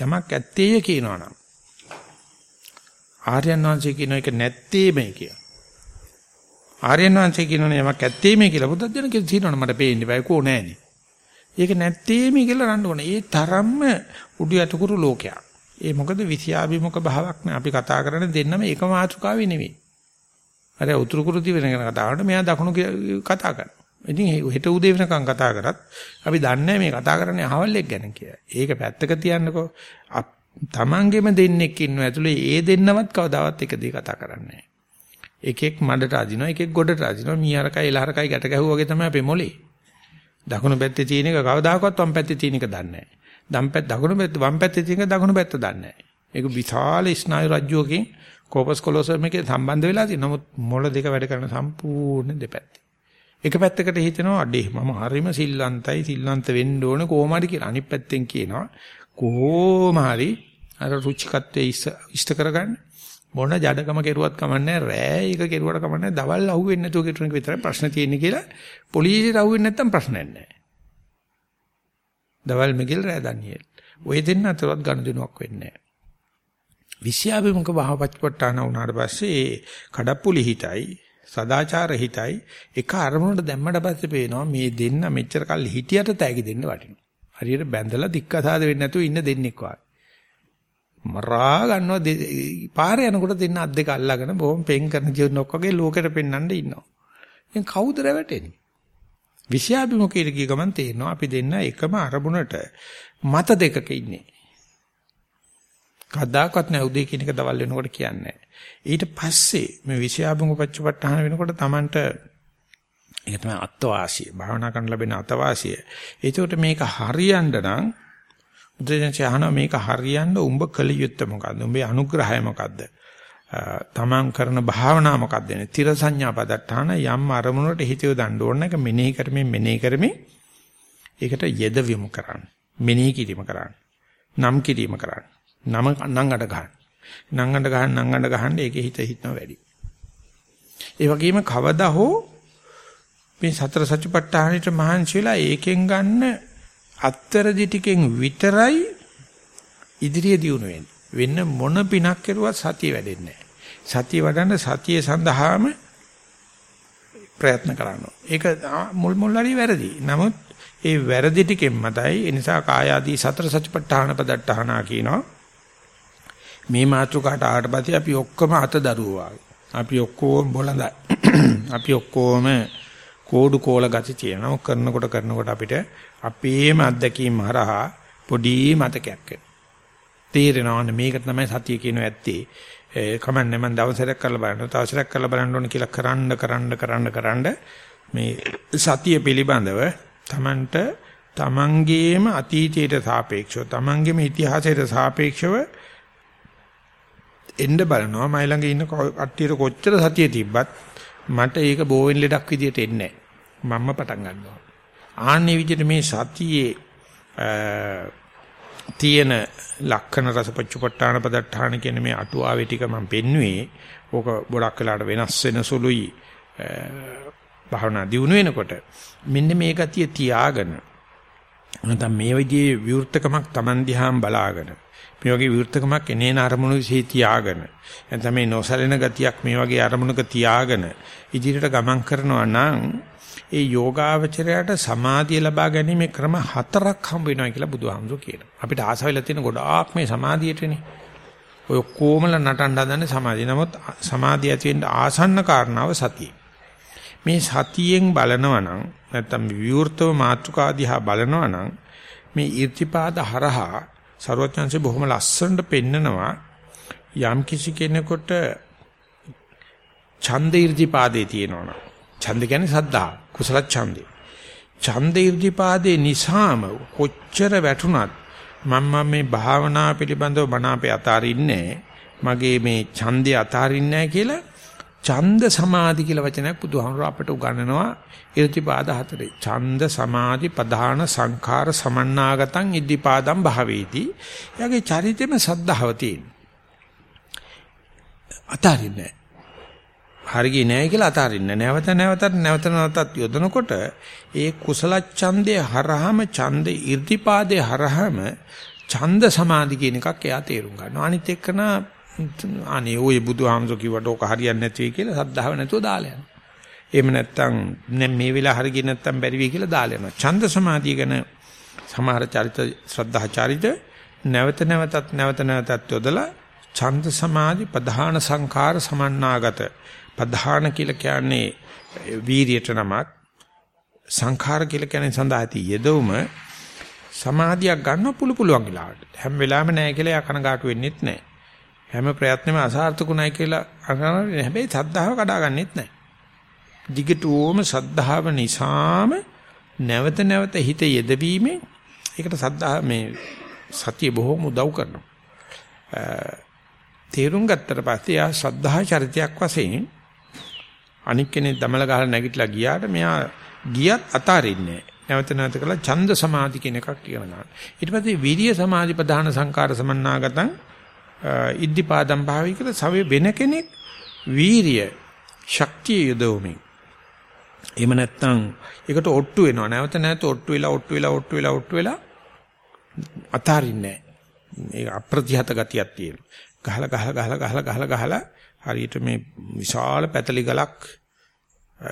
යමක් ඇත්තේය කියනවනම් ආර්යයන් වහන්සේ කියන එක නැත්තේ මේ කියලා. ආර්යයන් වහන්සේ කියනනේ යමක් ඇත්තේ මේ කියලා බුද්ධ ජන කියලා තියෙනවනේ මට පේන්නේ බෑ කෝ නෑනේ. ඒක නැත්තේ මේ කියලා රණ්ඩු කරන. ඒ තරම්ම උඩු යටකුරු ලෝකයක්. ඒ මොකද විෂයාභිමුඛ භාවයක් නේ අපි කතා කරන්නේ දෙන්නම එක මාතෘකාවේ නෙවෙයි. අර උතුරු කුරු දිවෙන ගැන කතා කරනකොට මෙයා දකුණු කතා කරනවා. ඉතින් හෙට උදේ වෙනකන් කතා කරත් අපි දන්නේ මේ කතා කරන්නේ අහවල්ෙක් ගැන කියලා. ඒක පැත්තක තියන්නකෝ. තමන්ගෙම දෙන්නෙක් ඉන්නවා ඇතුලේ ඒ දෙන්නවත් කවදාවත් එක දී කතා කරන්නේ නැහැ. එකෙක් මඩට අදිනවා එකෙක් ගොඩට අදිනවා මීහරකයි එලහරකයි ගැට ගැහුවා වගේ තමයි අපේ මොලේ. දකුණු පැත්තේ තියෙන එක කවදාකවත් වම් පැත්තේ තියෙන එක දන්නේ නැහැ. දම් පැත්ත දකුණු පැත්ත වම් පැත්තේ තියෙන එක දකුණු පැත්ත දන්නේ නැහැ. ඒක විශාල ස්නායු රජ්‍යෝකින් කෝපස් කොලොසම් එකේ සම්බන්ධ වෙලා තියෙන නමුත් මොළ දෙක වැඩ කරන සම්පූර්ණ දෙපැත්තේ. එක පැත්තකට හිතෙනවා අඩේ මම හරිම සිල්ලන්තයි සිල්ලන්ත වෙන්න ඕනේ කොහොම හරි කියලා අනිත් පැත්තෙන් කියනවා කොහොම හරි අර රුචිකත්වයේ ඉෂ්ට කරගන්න මොන ජඩකම කෙරුවත් කමන්නේ රෑ එක කෙරුවට කමන්නේ දවල් අහුවෙන්නේ නැතුව කෙටුන එක විතරයි ප්‍රශ්න තියෙන්නේ කියලා පොලිසියට අහුවෙන්නේ නැත්තම් ප්‍රශ්නයක් නැහැ. දවල් මිගිල් රෑ දනියෙල්. ඔය දෙන්න අතරවත් ගනුදෙනුවක් වෙන්නේ නැහැ. විශ්‍යාභිමුඛ භාවපච්චපට්ඨාන උනාට පස්සේ කඩප්පුලි හිතයි සදාචාර හිතයි එක අරමුණට දැම්මට පස්සේ පේනවා මේ දෙන්න මෙච්චර කල් හිටියට තෑගි දෙන්න වටිනවා. හරියට බැඳලා දික්කසාද වෙන්නේ නැතුව ඉන්න දෙන්නෙක් වගේ. මරා ගන්නවා පාරේ යනකොට දෙන්න අත් දෙක අල්ලගෙන බොහොම පෙන් කරන ජීවනක් වගේ ලෝකෙට පෙන්වන්න ඉන්නවා. ඉතින් කවුද රැවටෙන්නේ? විෂයාභිමුඛයට ගිය ගමන් තේරෙනවා අපි දෙන්න එකම අරමුණට මත දෙකක ඉන්නේ. කදාකත් නැ උදේ කියන එක දවල් වෙනකොට කියන්නේ. ඊට පස්සේ මේ විෂයාභිමුඛ පච්චපට්ඨාන වෙනකොට Tamanට ඒක තමයි අත්වාසිය. භාවනා කරන ලැබෙන අත්වාසිය. ඒකට මේක හරියන්න නම් බුදුසසුන අහනවා මේක හරියන්න උඹ කළ යුත්තේ මොකද්ද? උඹේ අනුග්‍රහය මොකද්ද? තමන් කරන භාවනාව මොකක්ද නේ? තිර සංඥා පදට්ටාන යම් අරමුණකට හිතියෝ දඬ ඕන එක මෙනෙහි කරමින් මෙනෙහි කරමින් ඒකට යෙදවිමු කරන්න. මෙනෙහි කිරීම කරන්න. නම් කිරීම කරන්න. නම නංගඩ ගන්න. නංගඩ ගහන්න නංගඩ ගහන්න ඒකේ හිත හිටනවා වැඩි. ඒ වගේම කවදා හෝ මේ සතර සතිපට්ඨානෙට මහන්සි වෙලා ඒකෙන් ගන්න අත්තරදි ටිකෙන් විතරයි ඉදිරිය දියුණු වෙන්නේ. වෙන මොන පිනක් කරුවත් සතිය වැඩෙන්නේ නැහැ. සතිය වඩන්න සතිය සඳහාම ප්‍රයත්න කරනවා. ඒක මුල් මුල් හරි වැරදි. නමුත් ඒ වැරදි ටිකෙන් මතයි ඒ නිසා කාය ආදී සතර සතිපට්ඨාන පදට්ඨානා කියනවා. මේ මාතෘකාට ආවට පස්සේ අපි ඔක්කොම අත දරුවා. අපි ඔක්කොම බොළඳයි. අපි ඔක්කොම කෝඩු කෝල ගති තියෙනවා. කරනකොට කරනකොට අපිට අපේම අත්දැකීම් හරහා පොඩි මතකයක් එනවා. තේරෙනවා මේක තමයි සතිය කියන ඇත්තේ. කමන්නේ මම දවසක් කරලා බලන්න, තවසරක් කරලා බලන්න ඕන කියලා කරන්න කරන්න කරන්න කරන්න මේ සතිය පිළිබඳව Tamanට තමන්ගේම අතීතයට සාපේක්ෂව තමන්ගේම ඉතිහාසයට සාපේක්ෂව එන්න බලනවා මයි ළඟ ඉන්න කට්ටියට කොච්චර සතිය තිබ්බත් මට ඒක බෝවෙන් ලෙඩක් විදියට එන්නේ නැහැ මම්ම පටන් ගන්නවා. ආන්නේ විදිහට මේ සතියේ තියෙන ලක්ෂණ රසපච්චපට්ඨාන පදට්ඨාන කියන මේ අටුවාවේ ටික මම පෙන්නුවේ. ඕක ගොඩක් වෙලාට වෙනස් වෙන සුළුයි. භාවනා දියුණු වෙනකොට මෙන්න මේ ගතිය තියාගෙන නැත්නම් මේ විදිහේ විවෘතකමක් Taman දිහාම බලාගෙන මේ වගේ විවෘතකමක් එනේන අරමුණු විශ්ේ තියාගෙන නැත්නම් මේ නොසැලෙන ගතියක් මේ වගේ අරමුණක තියාගෙන ඉදිරියට ගමන් කරනවා නම් ඒ යෝගාවචරයට සමාධිය ලබා ගැනීමේ ක්‍රම හතරක් හම්බ වෙනවා කියලා බුදුහාමුදුරු කියනවා. අපිට ආස වෙලා තියෙන ගොඩාක් මේ සමාධියටනේ. ඔය කොමල නටන්න හදන්නේ සමාධිය. නමුත් සමාධිය ඇති වෙන්න ආසන්න කාරණාව සතිය. මේ සතියෙන් බලනවා නම් නැත්තම් විවෘතව මාත්‍රකාදිහා බලනවා නම් මේ ඊර්තිපාද හරහා ਸਰවඥාන්සේ බොහොම ලස්සනට පෙන්නනවා යම් කිසි කෙනෙකුට ඡන්ද ඊර්තිපාදේ තියෙනවා ඡන්ද කියන්නේ සද්ධා කුසල ඡන්දේ. ඡන්ද ඊර්ධිපාදේ නිසාම කොච්චර වැටුණත් මම මේ භාවනා පිළිබඳව මන අපේ අතාරින්නේ මගේ මේ ඡන්දේ අතාරින්නේ කියලා ඡන්ද සමාධි කියලා වචනයක් බුදුහාමුදුර අපට උගන්වනවා ඊර්ධිපාද හතරේ. ඡන්ද සමාධි ප්‍රධාන සංඛාර සමන්නාගතං ඉද්ධිපාදම් භාවේති. එයාගේ චරිතෙම සද්ධාව තියෙන. අතාරින්නේ හරියන්නේ නැහැ කියලා අතාරින්න. නැවත නැවතත් නැවත නැවතත් යොදනකොට ඒ කුසල ඡන්දේ හරහම ඡන්ද irdipaade හරහම ඡන්ද සමාධි කියන එකක් එයා තේරුම් ගන්නවා. අනිත් එක්කන අනේ ওই බුදුහාමසෝ කිව්වට ඕක හරියන්නේ නැති වෙයි කියලා සද්ධාව නැතුව දාලා යනවා. එහෙම නැත්නම් මේ වෙලාව හරියන්නේ නැත්නම් බැරි වෙයි කියලා දාලා යනවා. ඡන්ද සමාධිය ගැන සමහර චරිත ශ්‍රද්ධා චරිත නැවත නැවතත් නැවත නැවතත් යොදලා ඡන්ද සමාධි ප්‍රධාන සංඛාර සමන්නාගත ප්‍රධාන කියලා කියන්නේ වීරියට නමක්. සංඛාර කියලා කියන්නේ සඳහා ඇති යෙදවුම සමාධියක් ගන්න පුළු පුළුවන් වෙලාවට හැම වෙලාවෙම නැහැ කියලා යා කනගාටු වෙන්නෙත් නැහැ හැම ප්‍රයත්නෙම අසාර්ථකුණයි කියලා අහනවා හැබැයි සද්ධාව කඩාගන්නෙත් නැහැ දිගටම සද්ධාව නිසාම නැවත නැවත හිත යෙදවීමෙන් ඒකට සද්ධා මේ සතිය බොහොම උදව් කරනවා. තේරුම් ගත්තට පස්සේ ආ ශ්‍රද්ධා චරිතයක් වශයෙන් අනික් කෙනෙක් දමල ගහලා නැගිටලා ගියාට මෙයා ගියත් අතාරින්නේ නැවත නැවත කළා ඡන්ද සමාධි කියන එකක් කියනවා. ඊට පස්සේ විරිය සමාධි ප්‍රධාන සංකාර සමන්නාගතං ඉද්ධිපාදම් භාවික කියලා සවේ වෙන කෙනෙක් වීරිය ශක්තිය යොදවමින්. එහෙම නැත්නම් ඒකට ඔට්ටු වෙනවා. නැවත නැවත ඔට්ටු වෙලා ඔට්ටු වෙලා ඔට්ටු වෙලා ඔට්ටු වෙලා අතාරින්නේ ඒක අප්‍රතිහත ගතියක් තියෙනවා. ගහලා ගහලා ගහලා ගහලා ගහලා ගහලා හරියට මේ විශාල පැතලි ගලක්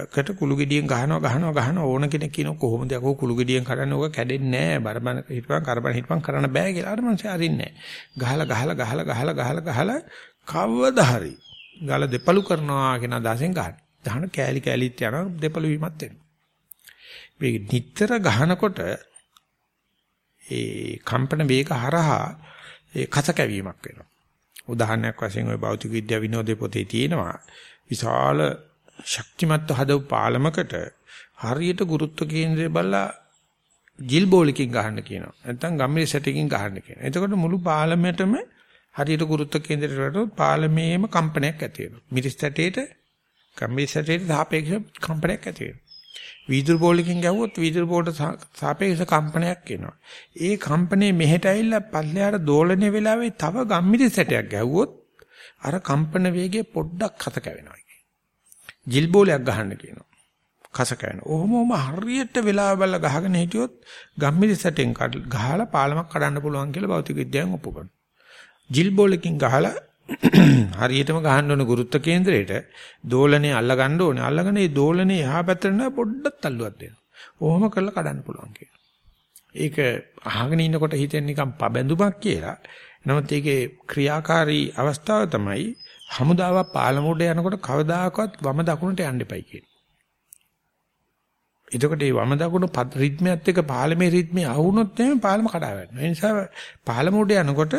කට කුළු ගෙඩියෙන් ගහනවා ගහනවා ගහනවා ඕන කෙනෙක් කියන කොහොමද යකෝ කුළු ගෙඩියෙන් කරන්නේ ඕක කැඩෙන්නේ නැහැ බරබන හිටපන් කරබන හිටපන් කරන්න බෑ කියලා අර මං අරින්නේ ගහලා ගහලා ගහලා ගහලා ගහලා ගහලා කවදා හරි ගල දෙපළු කරනවා කියන අදහසෙන් ගන්න. ගහන කෑලි කෑලිත් යනවා දෙපළු වීමත් වෙනවා. මේ නිතර ගහනකොට ඒ කම්පන වේග හරහා ඒ කස කැවීමක් වෙනවා. උදාහරණයක් වශයෙන් ওই භෞතික විද්‍යාව විනෝදේ පොතේ තියෙනවා විශාල ශක්තිමත් හදව පාලමකට හරියට ගුරුත්ව කේන්ද්‍රය බලලා ජිල් බෝලකින් ගහන්න කියනවා. නැත්නම් ගම්මිරි සැටකින් ගහන්න කියනවා. එතකොට මුළු පාලමෙටම හරියට ගුරුත්ව කේන්ද්‍රයට වැටුනොත් පාලමේම කම්පනයක් ඇති වෙනවා. මිරිස් සැටේට ගම්මිරි සැටේට සාපේක්ෂව කම්පනයක් ඇති වෙනවා. වීදුරු බෝලකින් ගැහුවොත් වීදුරු බෝලට සාපේක්ෂ කම්පනයක් එනවා. ඒ කම්පනේ මෙහෙට ඇවිල්ලා පල්ලෙහාට දෝලණය වෙලාවේ තව ගම්මිරි සැටයක් ගැහුවොත් අර කම්පන වේගය පොඩ්ඩක් හත කැවෙනවා. ජිල් බෝලයක් ගහන්න කියනවා. කස කැවෙනවා. ඔහොමම හරියට වෙලාව බලලා ගහගෙන හිටියොත් ගම්මිරි සැටෙන් ගහලා පාලමක් කඩන්න පුළුවන් කියලා භෞතික විද්‍යාවෙන් ඔප්පු කරනවා. ජිල් බෝලකින් ගහලා හරියටම ගහන්න ඕන ගුරුත්ව කේන්ද්‍රයට දෝලනේ අල්ල ගන්න ඕනේ. අල්ලගෙන ඒ දෝලනේ එහා පැත්තට න පොඩ්ඩක් තල්ලුවක් දෙනවා. ඔහොම කරලා කඩන්න පුළුවන් කියලා. ඒක අහගෙන ඉන්නකොට හිතෙන නිකන් පබැඳුමක් කියලා. නමුත් ඒකේ ක්‍රියාකාරී අවස්ථාව තමයි හමුදාවක් පාලමුඩ යනකොට කවදාකවත් වම දකුණට යන්න එපයි කියන්නේ. එතකොට මේ වම දකුණු රිද්මයත් එක්ක පාලමේ රිද්මේ අහුනොත් එimhe පාලම කඩා වැටෙනවා. ඒ නිසා පාලමුඩ යනකොට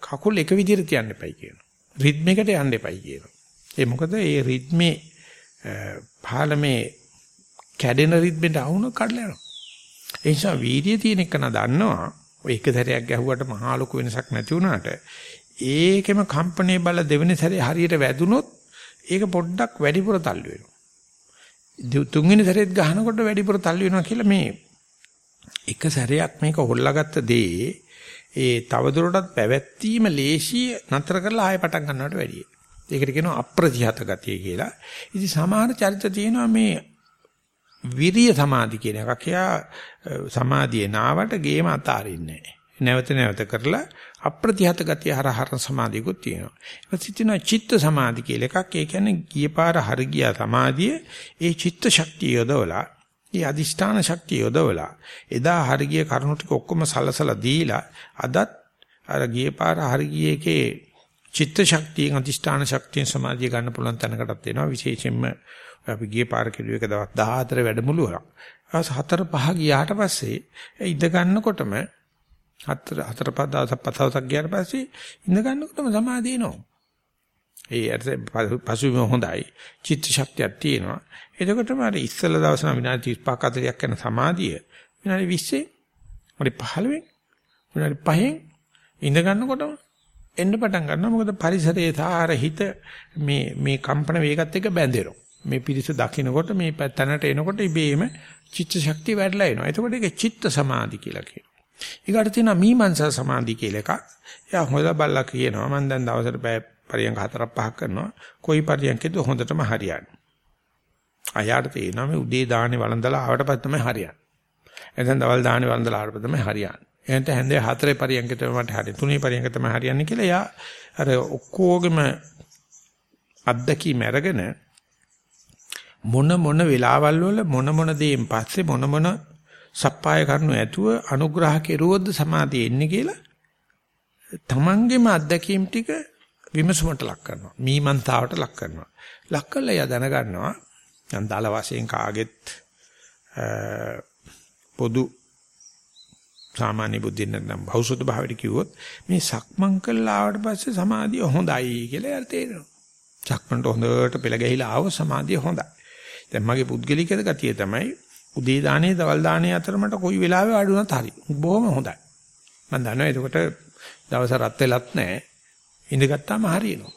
කකුල් එක විදිහට තියන්න එපයි කියනවා. රිද්මයකට යන්න එපයි කියනවා. ඒ මොකද ඒ රිද්මේ පාලමේ කැඩෙන රිද්මෙට අහුන කඩලා යනවා. ඒ නිසා වීර්යය තියෙන එක නා දන්නවා. ඔය එක සැරයක් ගැහුවට මහා ලොකු වෙනසක් නැති වුණාට ඒකෙම කම්පණේ බල දෙවෙනි සැරේ හරියට වැදුනොත් ඒක පොඩ්ඩක් වැඩිපුර තල්ලු වෙනවා. තුන්වෙනි සැරේත් ගහනකොට වැඩිපුර තල්ලු වෙනවා කියලා මේ එක සැරයක් මේක හොල්ලාගත්ත දේ ඒ තවදුරටත් පැවැත්වීම ලේසිය නතර කරලා ආයෙ පටන් ගන්නවට වැඩියි. ඒකට කියනවා අප්‍රතිහත ගතිය කියලා. ඉතින් සමහර චරිත තියෙනවා මේ විරිය සමාධි කියන එකක්. එයා සමාධියේ නාවට ගේම අතාරින්නේ නැවත නැවත කරලා අප්‍රතිහත ගතිය හරහර සමාධියකුත් තියෙනවා. ඊපස්සේ තියෙනවා චිත්ත සමාධි කියලා එකක්. ඒ කියන්නේ ගිය පාර හරි ගියා සමාධිය ඒ චිත්ත ශක්තිය යොදවලා ඒ අදිෂ්ඨාන ශක්තිය යොදවලා එදා හරි ගිය කරුණු ටික ඔක්කොම සලසලා දීලා අදත් අර ගිය පාර හරි ගිය එකේ චිත්ත ශක්තියෙන් අදිෂ්ඨාන ශක්තියෙන් සමාධිය ගන්න පුළුවන් තැනකටත් එනවා විශේෂයෙන්ම අපි ගියේ පාර කිලෝ එක දවස් 14 වැඩමුළුවක්. ඊට හතර පහ ගියාට පස්සේ ඉඳ ගන්නකොටම හතර හතර පහ දවස් පහසක් ගියාට පස්සේ ඉඳ ගන්නකොටම සමාධිය එනවා. ඒ අර පසුබිම හොඳයි. චිත්ත ශක්තියක් තියෙනවා. එතකොටම අර ඉස්සල දවස් නම් විනාඩි 35 40ක් යන සමාධිය විනාඩි 20 විනාඩි 15 විනාඩි 5න් ඉඳ ගන්නකොටම එන්න පටන් ගන්නවා. මොකද පරිසරයේ සාහර හිත මේ මේ කම්පන වේගත් එක්ක බැඳෙනවා. මේ පිරිස දකින්නකොට මේ තැනට එනකොට ඉබේම චිත්ත ශක්තිය වැඩිලා එනවා. එතකොට ඒක චිත්ත සමාධි කියලා කියනවා. ඊගාට තියෙනවා මීමන්සා සමාධි කියලා එකක්. එයා හොඳ බල්ලා කියනවා මම දැන් දවසට පැය පරියන්ක හතරක් පහක් කරනවා. කොයි පරියන්කෙද හොඳටම හරියන්නේ. අයාට තේරෙනවා මේ උදේ දාහනේ වළඳලා ආවට පස්සේ තමයි හරියන්නේ. එතෙන් දවල් දාහනේ වළඳලා ආවට තමයි හරියන්නේ. එහෙනම් හැන්දේ හතරේ පරියන්ක තමයි මට හරියන්නේ. තුනේ පරියන්ක තමයි හරියන්නේ කියලා එයා අර ඔක්කොගෙම අත්දැකීම් අරගෙන මොන මොන වෙලාවල් වල මොන මොන දේන් පස්සේ මොන මොන සප්පාය කරනු ඇතුව අනුග්‍රහ කෙරුවොත් සමාධිය එන්නේ කියලා තමන්ගේම අත්දැකීම් ටික විමසුමට ලක් කරනවා මීමන්තාවට ලක් කරනවා ලක් කළා යා දැනගන්නවා දැන් දාල වශයෙන් කාගෙත් පොදු සාමාන්‍ය බුද්ධියෙන් නම් භෞසුත භාවයට කිව්වොත් මේ සක්මන් කළා ආවට පස්සේ සමාධිය හොඳයි කියලා යාට තේරෙනවා සක්මන්ට හොඳට පෙළ ගැහිලා ආව සමාධිය හොඳයි දැන් මගේ පුද්ගලික ගතිය තමයි උදේ දානේ දවල් දානේ අතර මට කොයි වෙලාවෙ ආඩු වුණත් හරි. බොහොම හොඳයි. මම දන්නවා එතකොට දවස රත් වෙලත් නැහැ. ඉඳගත්තාම හරියනවා.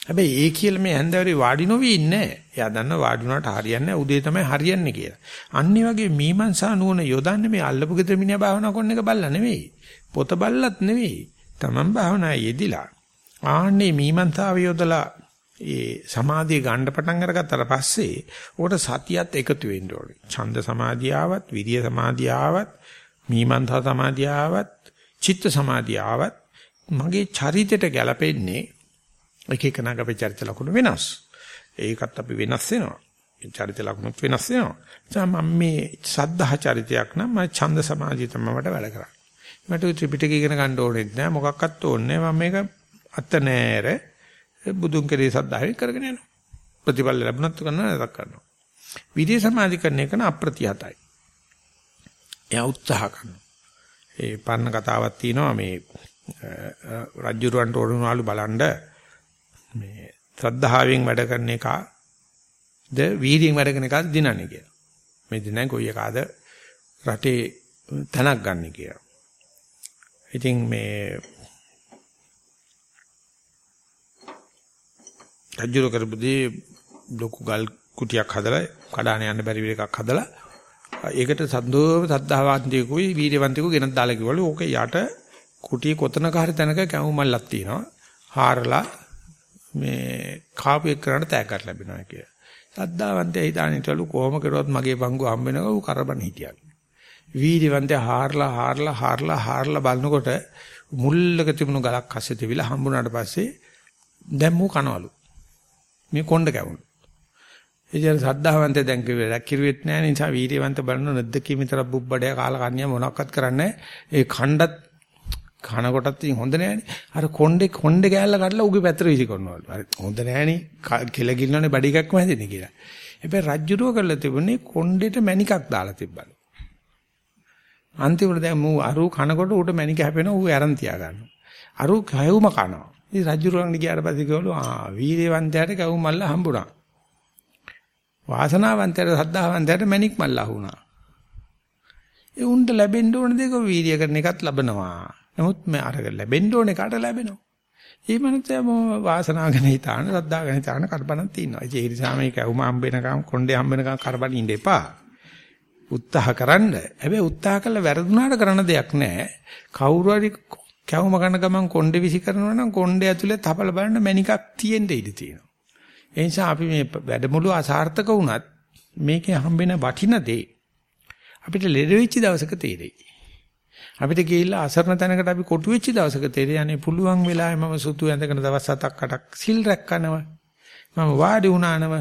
හැබැයි ඒ කියලා මේ හැන්දෑවරේ වාඩි නොවි ඉන්නේ නැහැ. එයා දන්නවා වාඩි වුණාට හරියන්නේ උදේ තමයි හරියන්නේ කියලා. අනිත් වගේ මීමන්සා නුවණ යොදන්නේ මේ අල්ලපු ගෙදර මිනිහා භාවනා කරන එක බල්ලා නෙවෙයි. පොත බල්ලත් නෙවෙයි. Taman භාවනා යෙදිලා. ආන්නේ මීමන්සාව යොදලා ඒ සමාධිය ගන්න පටන් අරගත්තාට පස්සේ උකට සතියත් එකතු වෙන්න ඕනේ. ඡන්ද සමාධිය ආවත්, විරිය සමාධිය ආවත්, මීමන්තා සමාධිය ආවත්, චිත්ත සමාධිය ආවත් මගේ චරිතයට ගැලපෙන්නේ එක එක නග අපේ චරිත ලක්ෂණ වෙනස්. ඒකත් අපි වෙනස් වෙනවා. චරිත ලක්ෂණත් වෙනස් වෙනවා. ඒ මම මේ සද්ධා චරිතයක් නම් මම ඡන්ද සමාධිය තමයි මට වැඩ කරන්නේ. මට ත්‍රිපිටකය ඉගෙන ගන්න ඕනෙත් නෑ මොකක්වත් ඕනේ නෑ මම මේක අත නෑර බුදුන් කෙරේ සද්ධාවෙන් කරගෙන යනවා. ප්‍රතිඵල ලැබුණත් කරනවා නැතත් කරනවා. විදේ සමාධි කරන එක න අප්‍රතිහතයි. එයා උත්සාහ කරනවා. ඒ පන්න කතාවක් තියෙනවා මේ රජ්ජුරවන්ට ඕනවලු බලන්න මේ ශ්‍රද්ධාවෙන් වැඩ කරන එක ද වීර්යයෙන් වැඩ කරන එකද දිනන්නේ කියලා. මේ දිනන්නේ කොයි එකාද රටේ තනක් ගන්න කියලා. ඉතින් මේ රජුර කරපුදී ලොකු ගල් කුටියක් හදලා කඩාන යන්න බැරි එකක් හදලා ඒකට සද්දෝම සද්ධාවන්තියෙකුයි වීර්යවන්තියෙකු ගෙනත් දාලා කිව්වලු ඕක යට කුටිය කොතනක හරි තැනක කැවු මල්ලක් තියෙනවා හාරලා මේ කාපු එක්කනට තෑග්ගක් ලැබෙනවා කිය. සද්ධාවන්තය හිතානිටලු කොහොම කරුවත් මගේ පංගු හම්බ වෙනවා ඌ කරබන් හිටියා. වීර්යවන්තය හාරලා හාරලා හාරලා හාරලා බලනකොට මුල්ලක තිබුණු ගලක් අස්සේ තිබිලා හම්බුනාට පස්සේ දැන් මූ කනවලු. මේ කොණ්ඩ කැවුණා. ඒ කියන්නේ සද්ධාවන්තය දැන් කිව්වේ කිරුවෙත් නැහැ නිසා වීර්යවන්ත බලන නැද්දකී විතර බුබ්බඩය කාලා කන්‍යා මොනක්වත් කරන්නේ ඒ ඛණ්ඩත් කන කොටත් ඉතින් හොඳ නෑනේ. අර කොණ්ඩේ කොණ්ඩේ ගෑල්ල කඩලා උගේ පැත්තට විසි කරනවලු. හරි හොඳ නෑනේ. කෙල ගිල්ලනේ බඩ එකක්ම හැදෙන්නේ කියලා. හැබැයි රජ්ජුරුව කරලා තිබුණේ කොණ්ඩේට මණිකක් දාලා තිබ්බලු. අන්තිමට දැන් මූ අරු කනකොට ඌට මණික හැපෙනවා ඌ අරන් තියා ගන්නවා. අරු කයුම කනවා. ඉතින් රජුරන් ගියාට පස්සේ කිව්වලු ආ වීරවන්තයාට කවු මල්ල හම්බුණා. වාසනාවන්තයාට සද්ධාවන්තයාට මණික් මල්ල අහුණා. ඒ උන්ට ලැබෙන්න ඕන දේක වීර්ය කරන එකත් ලබනවා. නමුත් මේ අර ලැබෙන්න ඕනේ කාට ලැබෙනවා. ඒ මනුස්සයා වාසනාගෙන හිතාන සද්දාගෙන හිතාන කරබනක් තියෙනවා. ඒ නිසා මේක වුම හම්බෙනකම් කොණ්ඩේ හම්බෙනකම් කරබන ඉන්න එපා. උත්සාහ කරන්න. හැබැයි උත්සාහ කළා වැරදුනාට කරන්න දෙයක් නැහැ. කවුරු හරි කැවුම ගන්න ගමන් කොණ්ඩේ විසි කරනවා නම් කොණ්ඩේ ඇතුලේ තපල බලන්න මණිකක් තියෙන්න ඉඩ තියෙනවා. ඒ නිසා අපි මේ වැඩමුළු අසාර්ථක වුණත් මේකේ හම්බෙන වටින දේ අපිට ලෙඩ වෙච්ච දවසක තේරෙයි. අපිට ගිහිල්ලා අසරණ තැනකට අපි කොටු වෙච්ච දවසක තේරෙන්නේ පුළුවන් වෙලාවෙ මම සුතු ඇඳගෙන දවස් 7ක් 8ක් සිල් රැක්කනව මම වාඩි වුණානව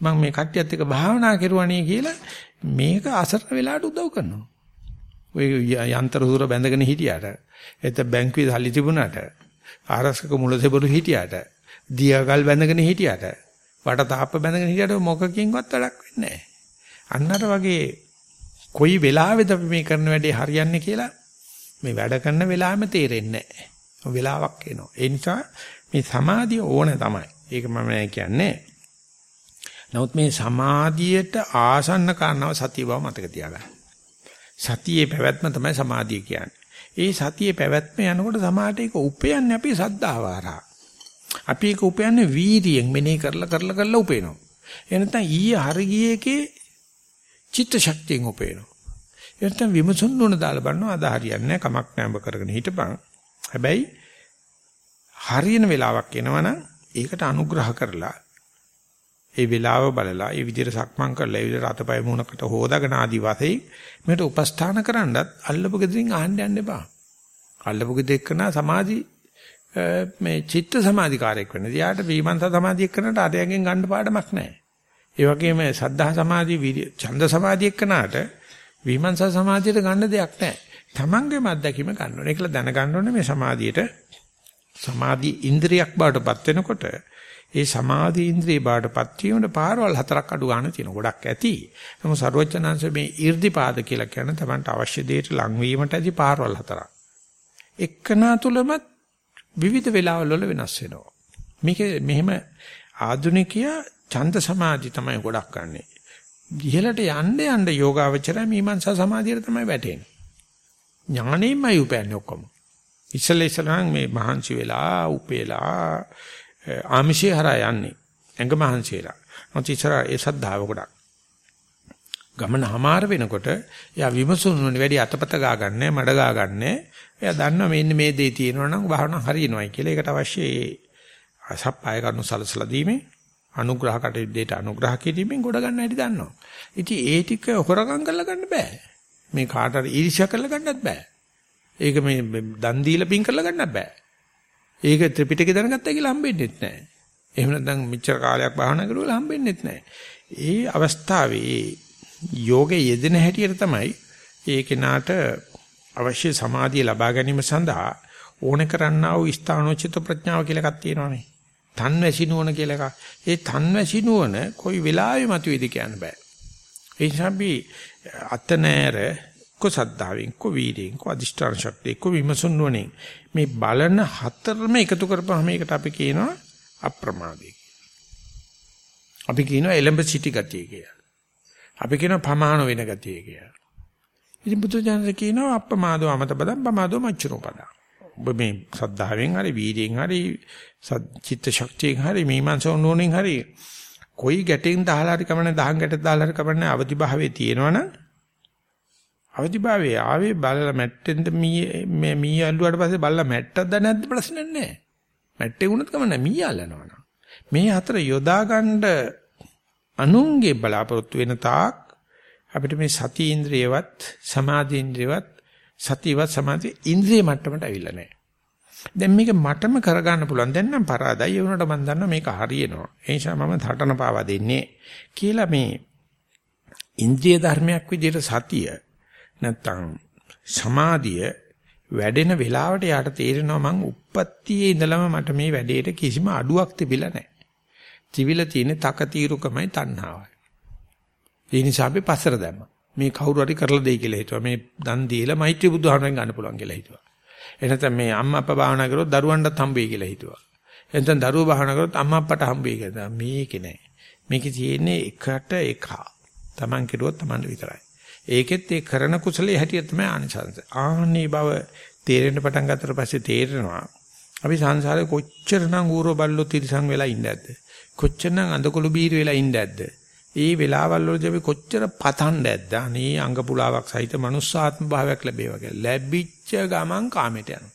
මම මේ කට්ටියත් එක්ක භාවනා කරුවානේ කියලා මේක අසරණ වෙලාවට උදව් කරනවා. ඔය යන්ත්‍ර සූර බැඳගෙන හිටියට එත බැංකුවේ සල්ලි තිබුණාට ආරක්ෂක මුලසෙබළු හිටියට දියගල් බැඳගෙන හිටියට වට තාප්ප බැඳගෙන හිටියට මොකකින්වත් වැඩක් වෙන්නේ නැහැ. අන්නතර වගේ කොයි වෙලාවෙද අපි මේ කරන වැඩේ හරියන්නේ කියලා මේ වැඩ කරන වෙලාවෙම තේරෙන්නේ නැහැ. වෙලාවක් එනවා. ඒ නිසා මේ සමාධිය ඕන තමයි. ඒක මම කියන්නේ. නමුත් මේ සමාධියට ආසන්න කාරණාව සතිය බව මතක තියාගන්න. සතියේ පැවැත්ම තමයි සමාධිය කියන්නේ. ඒ සතියේ පැවැත්ම යනකොට සමාහට ඒක උපයන්නේ අපි සද්ධාව හරහා. අපි ඒක උපයන්නේ වීර්යයෙන් මෙනෙහි කරලා කරලා කරලා උපේනවා. ඒ නැත්නම් ඊයේ හරි ගියේ එකේ චිත්ත ශක්තියෙන් උපේනවා. ඒ නැත්නම් විමසුන් නුන දාලා බලනවා අද හරියන්නේ කමක් නැඹ කරගෙන හිටපන්. හැබැයි හරියන වෙලාවක් එනවනම් ඒකට අනුග්‍රහ කරලා ඒ වෙලාව බලලා ඒ විදිහට සක්මන් කරලා ඒ විදිහට අතපය මුණකට හොදාගෙන ආදි වශයෙන් මේකට උපස්ථාන කරන්නත් අල්ලපු ගෙදරින් අහන්න යන්න එපා. අල්ලපු ගෙදෙකන සමාධි මේ චිත්ත සමාධිකාරයක් වෙන. එයාට විමන්ත සමාධිය කරනට අරයන්ගෙන් ගන්න පාඩමක් නැහැ. ඒ වගේම සද්ධා සමාධි ඡන්ද සමාධිය එක්කනට විමර්ශන සමාධියට ගන්න දෙයක් නැහැ. තමන්ගේම අත්දැකීම ගන්න ඕනේ. ඒකල දැනගන්න ඕනේ මේ සමාධියට සමාධි ඉන්ද්‍රියක් බවටපත් වෙනකොට ඒ සමාධි ඉන්ද්‍රිය බවටපත් වීමට පාරවල් හතරක් අඩු ගන්න තියෙන ගොඩක් ඇති. නමුත් ਸਰවඥාන්ස මේ ඊර්ධිපාද කියලා කියන තමන්ට අවශ්‍ය දෙයට ලං වීමට ඇති පාරවල් හතරක්. එක්කනා තුලම විවිධ වෙලාවල් වල වෙනස් වෙනවා. මේක මෙහෙම ආධුනිකයා ඡන්ද සමාධි තමයි ගොඩක් ගන්නෙ. ඉහළට යන්න යන්න යෝගාවචරය මීමන්සා සමාධියට තමයි වැටෙන්නේ. ඥානෙමයි උපයන්නේ ඔක්කොම. ඉස්සෙල්ලා ඉස්සෙල්ලා මේ මහන්සි වෙලා උපේලා ආමිෂේ හරහා යන්නේ. ඇඟ මහන්සියලා. මොකද ඉස්සර ඒ සද්ධාව ගොඩක්. ගමන හමාර වෙනකොට එයා විමසුනුනේ වැඩි අතපත ගා ගන්නෑ මඩ ගා ගන්නෑ. එයා දන්නවා මෙන්න මේ දේ තියෙනවා නම් භාවනා හරියනවායි කියලා. ඒකට අවශ්‍ය ඒ අසප්පාය කරුණු සලසලා දීමේ අනුග්‍රහ කටයුත්තේට අනුග්‍රහ කිරීමෙන් ගොඩ ගන්න හැටි දන්නවා. ඉතින් ඒ ටික හොරගම් කරලා ගන්න බෑ. මේ කාට හරි ඊර්ෂ්‍යා කරලා ගන්නත් බෑ. ඒක මේ දන් දීලා පින් කරලා ගන්නත් බෑ. ඒක ත්‍රිපිටකේ දැනගත්තා කියලා හම්බෙන්නේ නැහැ. එහෙම නැත්නම් මෙච්චර කාලයක් භාවනා කරුවලා හම්බෙන්නේ නැහැ. ඒ අවස්ථාවේ යෝගේ යෙදෙන හැටියට තමයි ඒ කෙනාට අවශ්‍ය සමාධිය ලබා ගැනීම සඳහා ඕන කරන්නා වූ ස්ථානෝචිත ප්‍රඥාව කියලා එකක් තියෙනවානේ. තන්වැසි නුවණ කියලා එකක්. ඒ තන්වැසි නුවණ කොයි වෙලාවෙ මතුවේද කියන්න බෑ. ඒ නිසා අපි අතනෑර කො සද්ධාවෙන් කො වීර්යෙන් කො අදිෂ්ඨාන ශක්තිය කො විමසුන් නුවණින් මේ බලන හතරම එකතු කරපුවාම මේකට අපි කියනවා අප්‍රමාදය අපි කියනවා එලඹ සිටි ගතිය කියලා. අපි කියනවා පමාන වෙන ගතිය කියලා. ඉතින් බුදුජානක කියනවා අප්‍රමාදෝ අමත පදම් පමාදෝ මච්චරෝ පදම්. ඔබ මේ සද්ධාවෙන් හරි වීර්යෙන් හරි චිත්ත ශක්තියෙන් හරි මීමන්සෝ නෝනින් හරි කොයි ගැටෙන් දහලා හරි කමන්නේ දහන් ගැට දාලා හරි කමන්නේ අවදි භාවයේ තියෙනවනම් අවදි භාවයේ ආවේ බලලා මැට්ටෙන්ද මී මී අල්ලුවාට පස්සේ බලලා මැට්ටක්ද නැද්ද ප්‍රශ්නේ නැහැ. මැට්ටේ වුණත් කමන්නේ මී අල්ලනවනම්. මේ හතර යොදා ගන්න අනුන්ගේ බලාපොරොත්තු වෙන තාක් අපිට මේ සති ඉන්ද්‍රියවත් සමාධි ඉන්ද්‍රියවත් සතියවත් සමාධි ඉන්ද්‍රිය මට්ටමට අවිල්ල නැහැ දැන් මේක මටම කරගන්න පුළුවන්. දැන් නම් පරාදයි. ඒ වුණාට මම දන්නවා මේක හරියනවා. ඒ නිසා මම හටන පාවා දෙන්නේ කියලා මේ ඉන්ද්‍රිය ධර්මයක් විදිහට සතිය නැත්තම් සමාධිය වැඩෙන වෙලාවට යාට තේරෙනවා මං උප්පත්තියේ ඉඳලම මට මේ වැඩේට කිසිම අඩුවක් තිබිලා නැහැ. තිබිලා තියෙන්නේ තකතිරුකමයි තණ්හාවයි. ඒ නිසා අපි පස්සර දැම්මා. මේ කවුරු හරි කරලා දෙයි කියලා හිතුවා. මේ දන් දීලා මෛත්‍රී බුදුහාමෙන් ගන්න පුළුවන් කියලා හිතුවා. එනතම මේ අම්මා අප්පා භාවනා කරොත් දරුවන්ටත් හම්බෙයි කියලා හිතුවා. එතෙන් දරුවෝ භාවනා කරොත් අම්මා අප්පට හම්බෙයි කියලා. මේකේ නෑ. මේකේ තියෙන්නේ එකට එක. Taman කෙරුවොත් Taman විතරයි. ඒකෙත් ඒ කරන කුසලයේ හැටියට තමයි ආනිසංස. ආන්නේ බව තේරෙන්න පටන් ගත්තට පස්සේ තේරෙනවා අපි සංසාරේ කොච්චරනම් ඌරෝ බල්ලෝ තිරිසන් වෙලා ඉන්නේ නැද්ද? කොච්චරනම් අඳකොළු බීර වෙලා ඉන්නේ නැද්ද? ඒ වෙලාවල් වලදී අපි කොච්චර පතන්නේ නැද්ද? අනේ අංග පුලාවක් සහිත මනුස්සාත්ම භාවයක් ලැබේවා කියලා. ලැබිච්ච ගමන් කාමයට යනවා.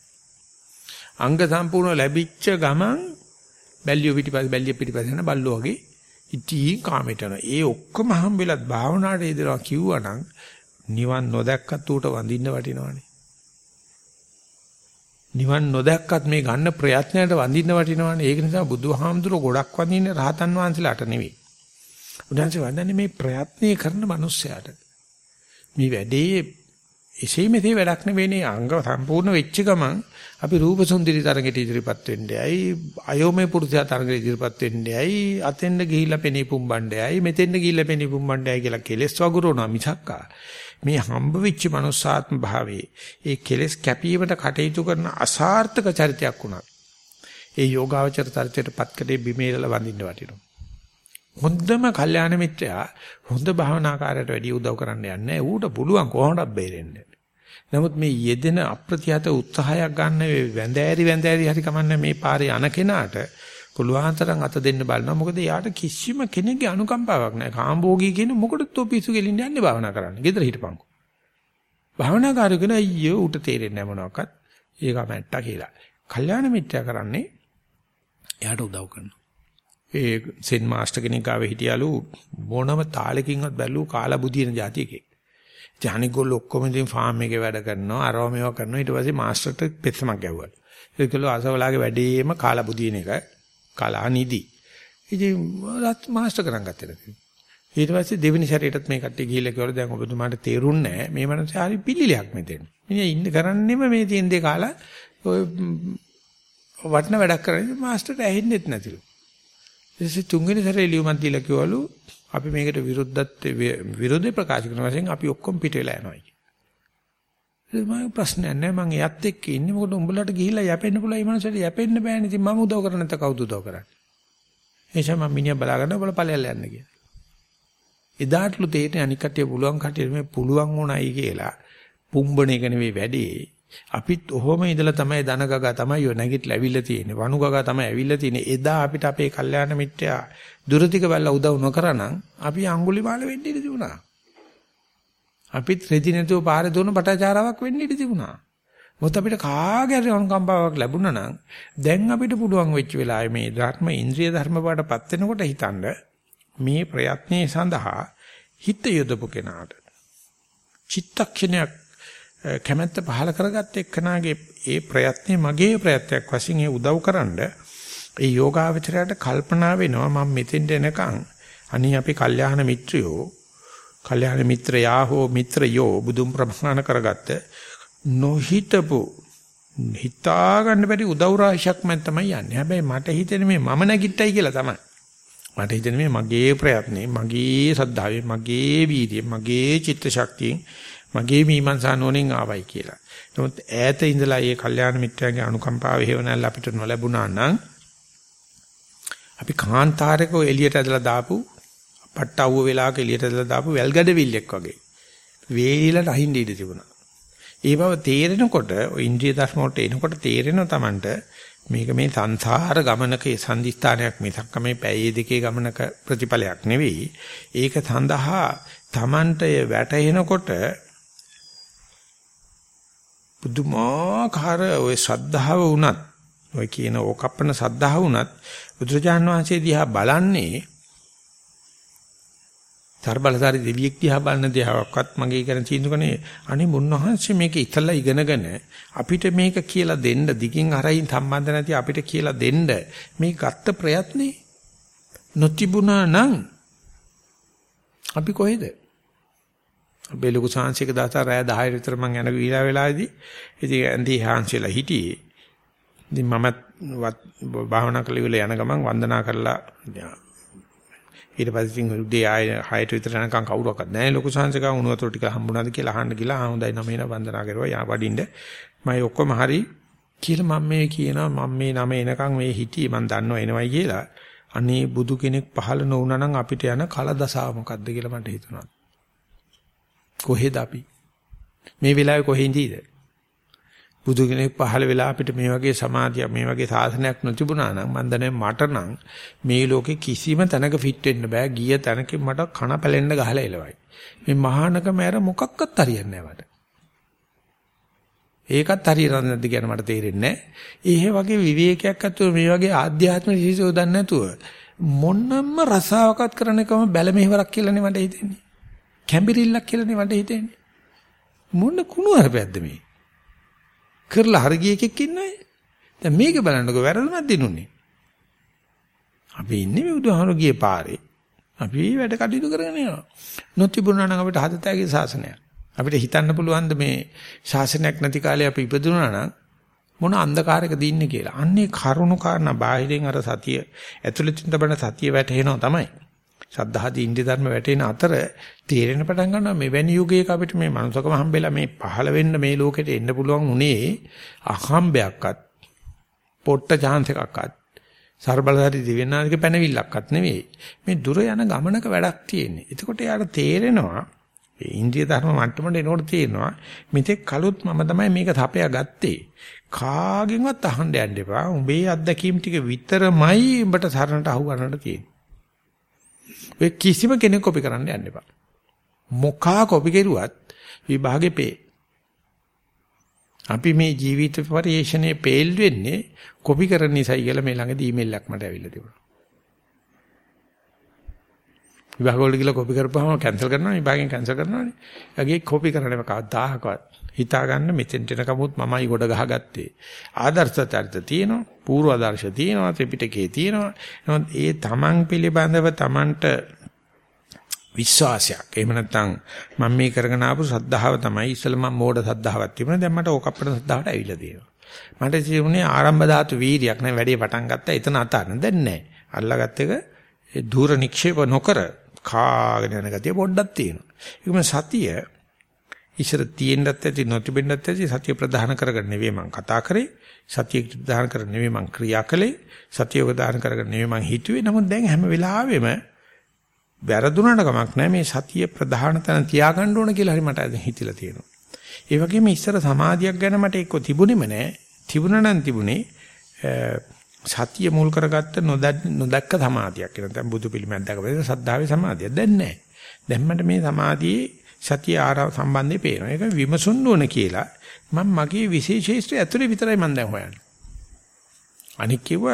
අංග සම්පූර්ණ ලැබිච්ච ගමන් බැල්ලිය පිටිපස්ස බැල්ලිය පිටිපස්ස යන බල්ලෝ වගේ ඉතින් කාමයට යනවා. ඒ ඔක්කොම හම්බෙලත් භාවනාවට ඉදලා කිව්වනම් නිවන් නොදැක්කත් ඌට වඳින්න වටිනවනේ. නිවන් නොදැක්කත් මේ ගන්න ප්‍රයත්නයට වඳින්න වටිනවනේ. ඒක නිසා බුදුහාමුදුරුවෝ ගොඩක් වඳින්නේ රහතන් වහන්සේලාට නෙවෙයි. උදාහරණයක් වන්දන්නේ මේ ප්‍රයත්නය කරන මිනිස්සයාට. මේ වැඩේ එසේ මෙසේ වැඩක් නෙවෙයිනේ අංග සම්පූර්ණ වෙච්ච ගමන් අපි රූප සුන්දරි තරඟට ඉදිරිපත් වෙන්නේ ඇයි අයෝමේ පුරුෂයා තරඟට ඉදිරිපත් වෙන්නේ ඇයි අතෙන්ද ගිහිල්ලා පෙනී පුම්බන්නේ ඇයි මෙතෙන්ද ගිහිල්ලා පෙනී පුම්බන්නේ ඇයි කියලා කෙලස් වගුරුණා මිසක්කා මේ හම්බ වෙච්ච මනුස්සාත්ම භාවයේ ඒ කෙලස් කැපීමට කටයුතු කරන අසාර්ථක චරිතයක් වුණා. ඒ යෝගාවචර චරිතයට පත්කඩේ බිමේරලා වඳින්න වටිනවා. හොඳම කල්යාණ මිත්‍රයා හොඳ භාවනාකාරයට වැඩි උදව් කරන්න යන්නේ ඌට පුළුවන් කොහොමද බේරෙන්න. නමුත් මේ යෙදෙන අප්‍රතිහත උත්සාහයක් ගන්න වැඳෑරි වැඳෑරි හරි කමන්නේ මේ පාරේ යන කෙනාට පුළුවන් තරම් අත දෙන්න බලනවා. මොකද යාට කිසිම කෙනෙක්ගේ අනුකම්පාවක් නැහැ. කාම්භෝගී කියන මොකටද තෝ පිස්සු ගෙලින්න යන්නේ භාවනා කරන්න. ගෙදර හිටපන්කෝ. භාවනාකාරයෝ කියන අයියෝ ඌට තේරෙන්නේ නැහැ මොනවාක්වත්. ඒක මැට්ටා කියලා. කල්යාණ මිත්‍යා කරන්නේ එයාට උදව් කරනවා. ඒ සෙන් මාස්ටර් කෙනෙක් ආවේ හිටියලු මොනම තාලකින්වත් බැලුව කාලා බුදින જાති එකේ. ජානිගොල්ල ඔක්කොම ඉතින් ෆාම් එකේ වැඩ කරනවා අරව මේවා කරනවා ඊට පස්සේ මාස්ටර්ට පෙත්තමක් ගැව්වලු. ඒකලෝ අසවලාගේ වැඩේම කාලා බුදින එක කාලා නිදි. ඉතින් රත් මාස්ටර් කරන් ගත්තේ නැති. ඊට පස්සේ දෙවෙනි සැරේටත් මේ කට්ටිය ගිහිල්ලා කිව්වල දැන් ඔබතුමාට තේරුන්නේ නැහැ මේ මනසේ හරි පිළිලියක් මෙතෙන්. ඉතින් ඉන්න කරන්නේම මේ තියෙන දේ කාලා ඔය වටන වැඩක් කරන්නේ මාස්ටර්ට ඇහෙන්නෙත් නැතිලු. ඊටසේ තුන්වෙනි සැරේ ලියුමක් දීලා කිව්වලු අපි මේකට විරුද්ධත්වයේ විරෝධය ප්‍රකාශ කරන වශයෙන් අපි ඔක්කොම පිට වෙලා යනවා කිය. ඒක මම ප්‍රශ්නයක් නෑ මම එයත් එක්ක ඉන්නේ මොකද උඹලට ගිහිල්ලා යැපෙන්න පුළුවන් මේ මනසට යැපෙන්න බෑනේ ඉතින් මම උදව් කරන්නේ නැත්නම් කවුද උදව් කරන්නේ. එනිසා මම මිනිහා බලාගෙන ඔබලා ඵලයල් යන්න කියලා. එදාටලු තේරෙන්නේ අනික් කටිය පුළුවන් කටිය මේ පුළුවන් වුණයි කියලා පුම්බණ එක නෙවෙයි වැඩේ අපිත් ඔහොම ඉඳලා තමයි ධන ගගා තමයි ඔය නැගිටලා ඇවිල්ලා තියෙන්නේ. වණු ගගා තමයි ඇවිල්ලා තියෙන්නේ. එදා අපිට අපේ කල්යාණ මිත්‍යා දුරතික බැලලා උදව් නොකරනම් අපි අඟුලිමාල වෙන්න ඉඩ තිබුණා. අපිත් රෙදි නැතුව පාරේ දුවන පටාචාරාවක් වෙන්න ඉඩ තිබුණා. මොකද අපිට කාගේ හරි අනුකම්පාවක් ලැබුණා නම් දැන් අපිට පුළුවන් වෙච්ච වෙලාවේ මේ ධර්ම ඉන්ද්‍රිය ධර්ම වලටපත් වෙනකොට හිතනද මේ ප්‍රයත්නයේ සඳහා හිත යොදපු කෙනාට චිත්තක්ෂණයක් කැමැත්ත පහල කරගත්ත එක්කනාගේ ඒ ප්‍රයත්නේ මගේ ප්‍රයත්නයක් වශයෙන් ඒ උදව්කරනද ඒ යෝගාවචරයට කල්පනා වෙනවා මම මෙතෙන්ට එනකන් අනි අපි කල්යාණ මිත්‍රයෝ කල්යාණ මිත්‍රයා හෝ මිත්‍රයෝ බුදුන් ප්‍රමාණ කරගත්ත නොහිතපු හිතා ගන්න බැරි උදව් රාශියක් මම තමයි යන්නේ. හැබැයි මට හිතෙන්නේ මේ මම නැගිට්ටයි කියලා තමයි. මට හිතෙන්නේ මේ මගේ ප්‍රයත්නේ, මගේ ශ්‍රද්ධාවේ, මගේ වීර්යය, මගේ චිත්ත ශක්තියෙන් මගේ මීමන්සා නෝනෙන් ආවයි කියලා. නමුත් ඈත ඉඳලා මේ කල්යාණ මිත්‍රයන්ගේ අනුකම්පාව හේවණල් අපිට නොලැබුණා නම් අපි කාන්තාරයක එළියට ඇදලා දාපු පට්ටවුව වෙලාවක එළියට ඇදලා දාපු වැල්ගඩවිල්ලෙක් වගේ වේලිලා රහින්න ඉඩ තිබුණා. ඒ බව තේරෙනකොට ඔය ඉන්ද්‍රිය ධර්ම වලට එනකොට තේරෙනවා Tamanට මේක මේ සංසාර ගමනක සම්දිස්ථානයක් මිසක් මේ පැයේ දෙකේ ගමනක ප්‍රතිඵලයක් නෙවෙයි. ඒක සඳහා Tamanට වැටෙනකොට පුදුමාකාර ওই ශ්‍රද්ධාව වුණත් ඔය කියන ඕකප්පන ශ්‍රද්ධාව වුණත් බුදුරජාන් වහන්සේ දිහා බලන්නේ තරබලසාරි දෙවියෙක් දිහා බලන දිහාවක්වත් මගේ කරන තීන්දුවනේ අනේ මුන්නහන්සේ මේක ඉතලා ඉගෙනගෙන අපිට මේක කියලා දෙන්න දිගින් අරින් සම්බන්ධ නැති අපිට කියලා දෙන්න මේ ගත්ත ප්‍රයත්නේ නොතිබුණා නම් අපි කොහෙද? අපේ ලොකු සාංශික දාතා රෑ 10 විතර මං යන ගිලා වෙලාවේදී ඉතින් ඇන්දි හාන්සිලා හිටියේ. ඉතින් මම භාවනා කළ ඉවල යන ගමන් වන්දනා කරලා ඊට පස්සේ ඉතින් උදේ ආය 6ට විතර යනකම් කවුරක්වත් නැහැ ලොකු සාංශික. උණු වතුර ටික හම්බුණාද කියලා අහන්න ගිලා ආ හොඳයි නම එන වන්දනා කරුවා යා වඩින්න. මම ඔක්කොම හරි කියලා මම මේ කියනවා මම මේ නම එනකම් මේ හිටියේ මම දන්නවා එනවයි කියලා. අනේ බුදු කෙනෙක් පහළ නොවුනා නම් අපිට යන කලදසාව මොකද්ද කියලා මට හිතුණා. කොහෙද අපි? මේ වෙලාවේ කොහෙන්දීද? බුදු කෙනෙක් පහළ වෙලා අපිට මේ වගේ සමාධිය මේ වගේ සාසනයක් නොතිබුණා නම් මන් දන්නේ මට නම් මේ ලෝකේ කිසිම තැනක ෆිට වෙන්න බෑ. ගිය තැනක මට කන පැලෙන්න ගහලා එලවයි මේ මහානකම ඇර මොකක්වත් හරියන්නේ නැහැ මට. ඒකත් හරියන්නේ නැද්ද කියන මට තේරෙන්නේ නැහැ ඒ වගේ විවේකයක් අතුව මේ වගේ ආධ්‍යාත්මික විශේෂය දන්නේ නැතුව මොනම රසාවකත් කරන එකම බැල මෙහෙවරක් කියලානේ මට හිතෙන්නේ. කැඹිරිල්ලක් කියලානේ මට හිතෙන්නේ මොන කුණු අරපැද්ද මේ කරලා හරි ගිය එකෙක් ඉන්නවයි. දැන් මේක බලන්නකෝ වැරදුනක් දිනුනේ. අපි ඉන්නේ මේ බුදුහාමුදුරු ගියේ පාරේ. අපි වැඩ කටයුතු කරගෙන යනවා. නොතිබුණා නම් අපිට හදතෑගේ ශාසනයක්. අපිට හිතන්න පුළුවන් මේ ශාසනයක් නැති කාලේ අපි ඉපදුනා නම් මොන අන්ධකාරයකද ඉන්නේ කියලා. අන්නේ කරුණු කාරණා බාහිරින් අර සතිය ඇතුළතින් තබන සතිය වැටෙනවා තමයි. සද්ධාදී ඉන්දිය ධර්ම වැටෙන අතර තේරෙන පටන් ගන්නවා මෙවැනි යුගයක අපිට මේ මනුස්සකම හම්බෙලා මේ පහළ වෙන්න මේ ලෝකෙට එන්න පුළුවන් උනේ අහම්බයක්වත් පොට්ට chance එකක්වත් ਸਰබලධාරී දිව්‍යනානික පැනවිල්ලක්වත් නෙවෙයි මේ දුර යන ගමනක වැඩක් තියෙන්නේ. එතකොට යාට තේරෙනවා ඒ ඉන්දිය ධර්ම මට්ටමට එනකොට තේරෙනවා මෙතෙක් කලුත් මම තමයි මේක තපයා ගත්තේ. කාගෙන්වත් අහන්න යන්න එපා. උඹේ අත්දැකීම් ටික විතරමයි උඹට සරණට අහු ගන්නට තියෙන්නේ. ඔය කිසිම කෙනෙක් කොපි කරන්න යන්න එපා. මොකා කොපි කෙරුවත් විභාගේ පේ. අපි මේ ජීවිත පරිශ්‍රණයේ පේල් වෙන්නේ කොපි කරන නිසායි කියලා මේ ළඟදී ඊමේල් එකක් මට ඇවිල්ලා තිබුණා. විභාග වල ගිහලා කොපි කරපුවාම කැන්සල් කරනවා විභාගෙන් කැන්සල් කරනවානේ. ඒගේ කොපි කරන්නේ කවදාහකවත් හිතා ගන්න මෙතෙන්ට එනකමුත් මමයි ගොඩ ගහගත්තේ. ආදර්ශ චරිත තියෙනවා, පූර්ව ආදර්ශ තියෙනවා, ත්‍රිපිටකේ තියෙනවා. නමුත් ඒ තමන් පිළිබඳව තමන්ට විශ්වාසයක්. එහෙම නැත්නම් මම මේ කරගෙන ආපු සද්ධාව තමයි ඉස්සෙල්ලා මම මෝඩ සද්ධාවක් තිබුණා. දැන් මට ඕක අපිට සද්ධාවට ඇවිල්ලා තියෙනවා. මට තිබුණේ ආරම්භ ධාතු වීරියක් නෑ වැඩේ පටන් ගත්තා. එතන අතාරන දැන් නෑ. අල්ලාගත් එක ඒ දූර නික්ෂේප නොකර කාගෙන යන ගතිය පොඩ්ඩක් තියෙනවා. ඒකම සතිය ඉස්සර තියෙන්නත් ඇති නොතිබෙන්නත් ඇති සතිය ප්‍රධාන කරගෙන නෙවෙයි මම කතා කරේ. සතිය ප්‍රධාන කරගෙන නෙවෙයි මම ක්‍රියා කළේ. සතිය ප්‍රධාන කරගෙන නෙවෙයි මම හිතුවේ. නමුත් දැන් හැම වෙලාවෙම වැරදුනට කමක් නැහැ මේ සතිය ප්‍රධාන තැන තියාගන්න ඕන කියලා හරි මට හිතිලා තියෙනවා. ඒ වගේම ඉස්සර සමාධියක් ගැන මට එක්ක තිබුණෙම නැහැ. තිබුණා නම් තිබුණේ සතිය මුල් කරගත්ත නොදැක්ක සමාධියක් කියලා. දැන් බුදු පිළිමයක් දැකපෙද සද්ධාවේ සමාධිය. දැන් නැහැ. දැන් මට මේ සමාධියේ සතිය ආරව සම්බන්ධේ පේනවා. ඒක විමසුන්න ඕන කියලා මම මගේ විශේෂේෂ්ත්‍රය ඇතුලේ විතරයි මම දැන් හොයන්නේ. අනික කිව්ව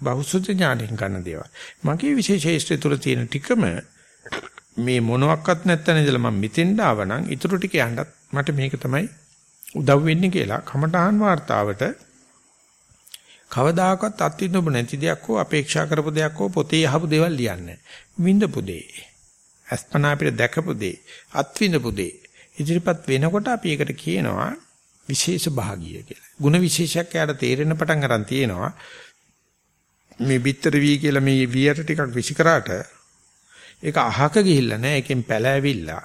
බහුසුත ඥාණයෙන් ගන්න දේවල්. මගේ විශේෂේෂ්ත්‍රය තුල තියෙන ටිකම මේ මොනවත් නැත්තන ඉඳලා මම මෙතෙන්ට ආවනම් ඊටු ටික යන්නත් මට මේක තමයි උදව් වෙන්නේ කියලා කමඨාන් වார்த்தාවට කවදාකවත් අත්විඳපු නැති දෙයක් හෝ අපේක්ෂා කරපු දෙයක් හෝ පොතේ යහපු දේවල් ලියන්නේ. විඳපු දේ අස්පනා අපිට දැකපු දේ, අත්විඳපු දේ. ඉදිරිපත් වෙනකොට අපි ඒකට කියනවා විශේෂ භාගිය කියලා. ಗುಣ විශේෂයක් යාට තේරෙන පටන් ගන්න තියෙනවා. මේ bitter වී කියලා මේ වියට ටිකක් විසිකරාට ඒක අහක ගිහිල්ලා නැහැ. ඒකෙන් පැලෑවිල්ලා.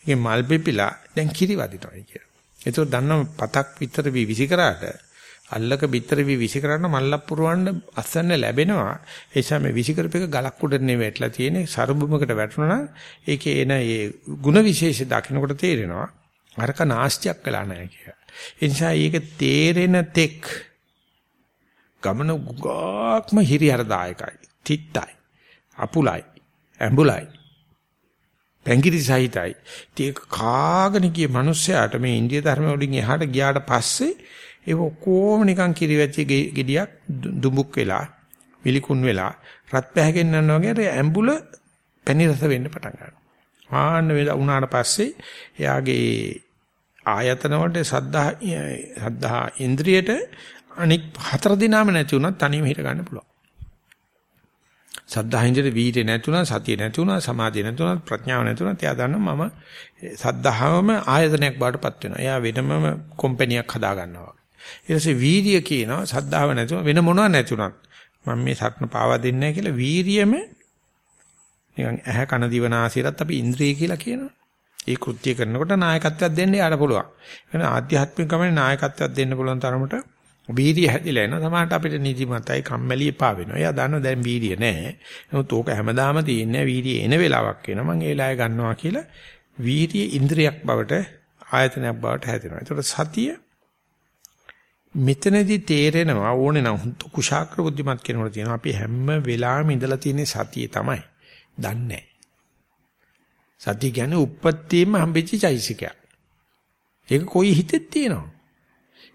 ඒකෙන් මල් පිපිලා දැන් කිරි වදිනවා කියලා. ඒතකොට දන්නවා පතක් bitter වී විසිකරාට අල්ලක bitter වී විසිකරන මල්ලක් පුරවන්න අසන්න ලැබෙනවා. ඒ නිසා මේ විසිකරපේක ගලක් උඩ නෙවෙයි වැටලා තියෙන්නේ. සරුබුමකට වැටුණා නම් ඒකේ එන ඒ ಗುಣ විශේෂ දකින්නකොට තේරෙනවා. අරක නාස්තියක් වෙලා නැහැ කියලා. ඒ නිසා මේක තේරෙන තෙක් ගමන ගාක්ම හිරිහරදායකයි. තිත්තයි. අපුලයි. ඇඹුලයි. පැංගිරි සහිතයි. ඒක කාගෙන ගිය මිනිස්සයාට මේ ඉන්දිය ධර්ම වලින් එහාට ගියාට පස්සේ ඒ ඔක්කොම නිකන් කිරිවැච්ච ගෙඩියක් දුඹුක් වෙලා විලිකුන් වෙලා රත් පැහැගෙන යනවා වගේ ඇඹුල පැණි රස වෙන්න පටන් ගන්නවා. ආන්න වේලා උනාට පස්සේ එයාගේ ආයතන වලට සද්ධා සද්ධා ඉන්ද්‍රියට අනික් හතර දිනාම නැති වුණත් තනියම හිට ගන්න පුළුවන්. සද්ධාහින්දේ වීර්ය නැතුණා සතිය නැතුණා සමාධිය නැතුණා ප්‍රඥාව නැතුණා එයා දන්නවා මම සද්ධාවම ආයතනයක් බාටපත් වෙනවා. එයා වෙනමම කම්පැනියක් හදා ගන්නවා. ඊට පස්සේ වීර්ය කියනවා සද්ධාව නැතුව වෙන මොනවත් නැතුණත් මම මේ සත්න පාවා දෙන්නේ නැහැ කියලා වීර්යම නිකන් ඇහැ කන දිව නාසයත් අපි ඉන්ද්‍රිය කියලා කියනවා. ඒ කෘත්‍ය කරනකොට නායකත්වයක් දෙන්න යාට පුළුවන්. එහෙනම් ආධ්‍යාත්මික ගමනේ නායකත්වයක් දෙන්න පුළුවන් තරමට වීර්ය හැදිලා එනවා. සමහරට අපිට නිදිමතයි කම්මැලි එපා වෙනවා. එයා දන්නවා දැන් වීර්ය නැහැ. නමුත් ඕක හැමදාම තියෙන්නේ වීර්ය එන වෙලාවක් එනවා. මම ඒ ලාය ගන්නවා කියලා වීර්ය ඉන්ද්‍රියක් බවට ආයතනයක් බවට හැදෙනවා. ඒතකොට සතිය මෙතනදී තේරෙනවා ඕනේ නම් කුශාග්‍ර බුද්ධිමත් කෙනෙකුට තියෙනවා අපි හැම වෙලාවෙම ඉඳලා තියෙන සතිය තමයි. දන්නේ සතිය කියන්නේ උප්පත්තියම හම්බෙච්ච චෛසිකයක්. ඒක කොයි හිතෙත් තියෙනවා.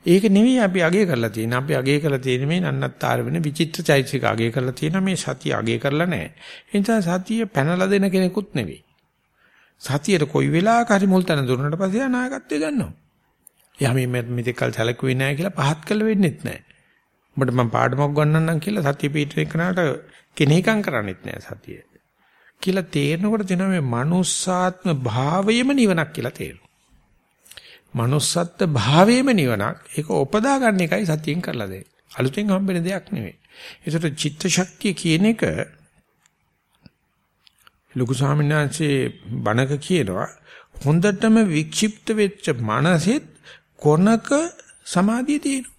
ඒක නෙවෙයි අපි අගය කරලා තියෙන්නේ. අපි අගය කරලා තියෙන්නේ මේ නන්නත්තර වෙන විචිත්‍ර චෛතසික අගය කරලා තියෙන මේ සතිය අගය කරලා නැහැ. ඒ නිසා සතිය පැනලා දෙන කෙනෙකුත් නෙවෙයි. සතියට කොයි වෙලාවක හරි මුල් තැන දුන්නාට පස්සේ නායකත්වය ගන්නවා. එයා මේ මෙතෙක්කල් සැලකුවේ නැහැ කියලා පහත් කළ වෙන්නෙත් නැහැ. ඔබට මම පාඩමක් ගන්නන්නම් කියලා සතිය පිටේ කනට කෙනෙක්ම් කරන්නෙත් නැහැ සතිය. කියලා තේරෙනකොට දෙනවා මේ manussාත්ම භාවයම නිවනක් කියලා තේරෙනවා. manussත්ත්ව භාවයේම නිවනක්. ඒක උපදා ගන්න එකයි සතියෙන් කරලා දෙන්නේ. අලුතෙන් හම්බෙන දෙයක් නෙවෙයි. ඒසට චිත්ත ශක්තිය කියන එක ලොකු ස්වාමීන් වහන්සේ බණක කියනවා හොඳටම වික්ෂිප්ත වෙච්ච මනසෙත් කොනක සමාධිය තියෙනවා.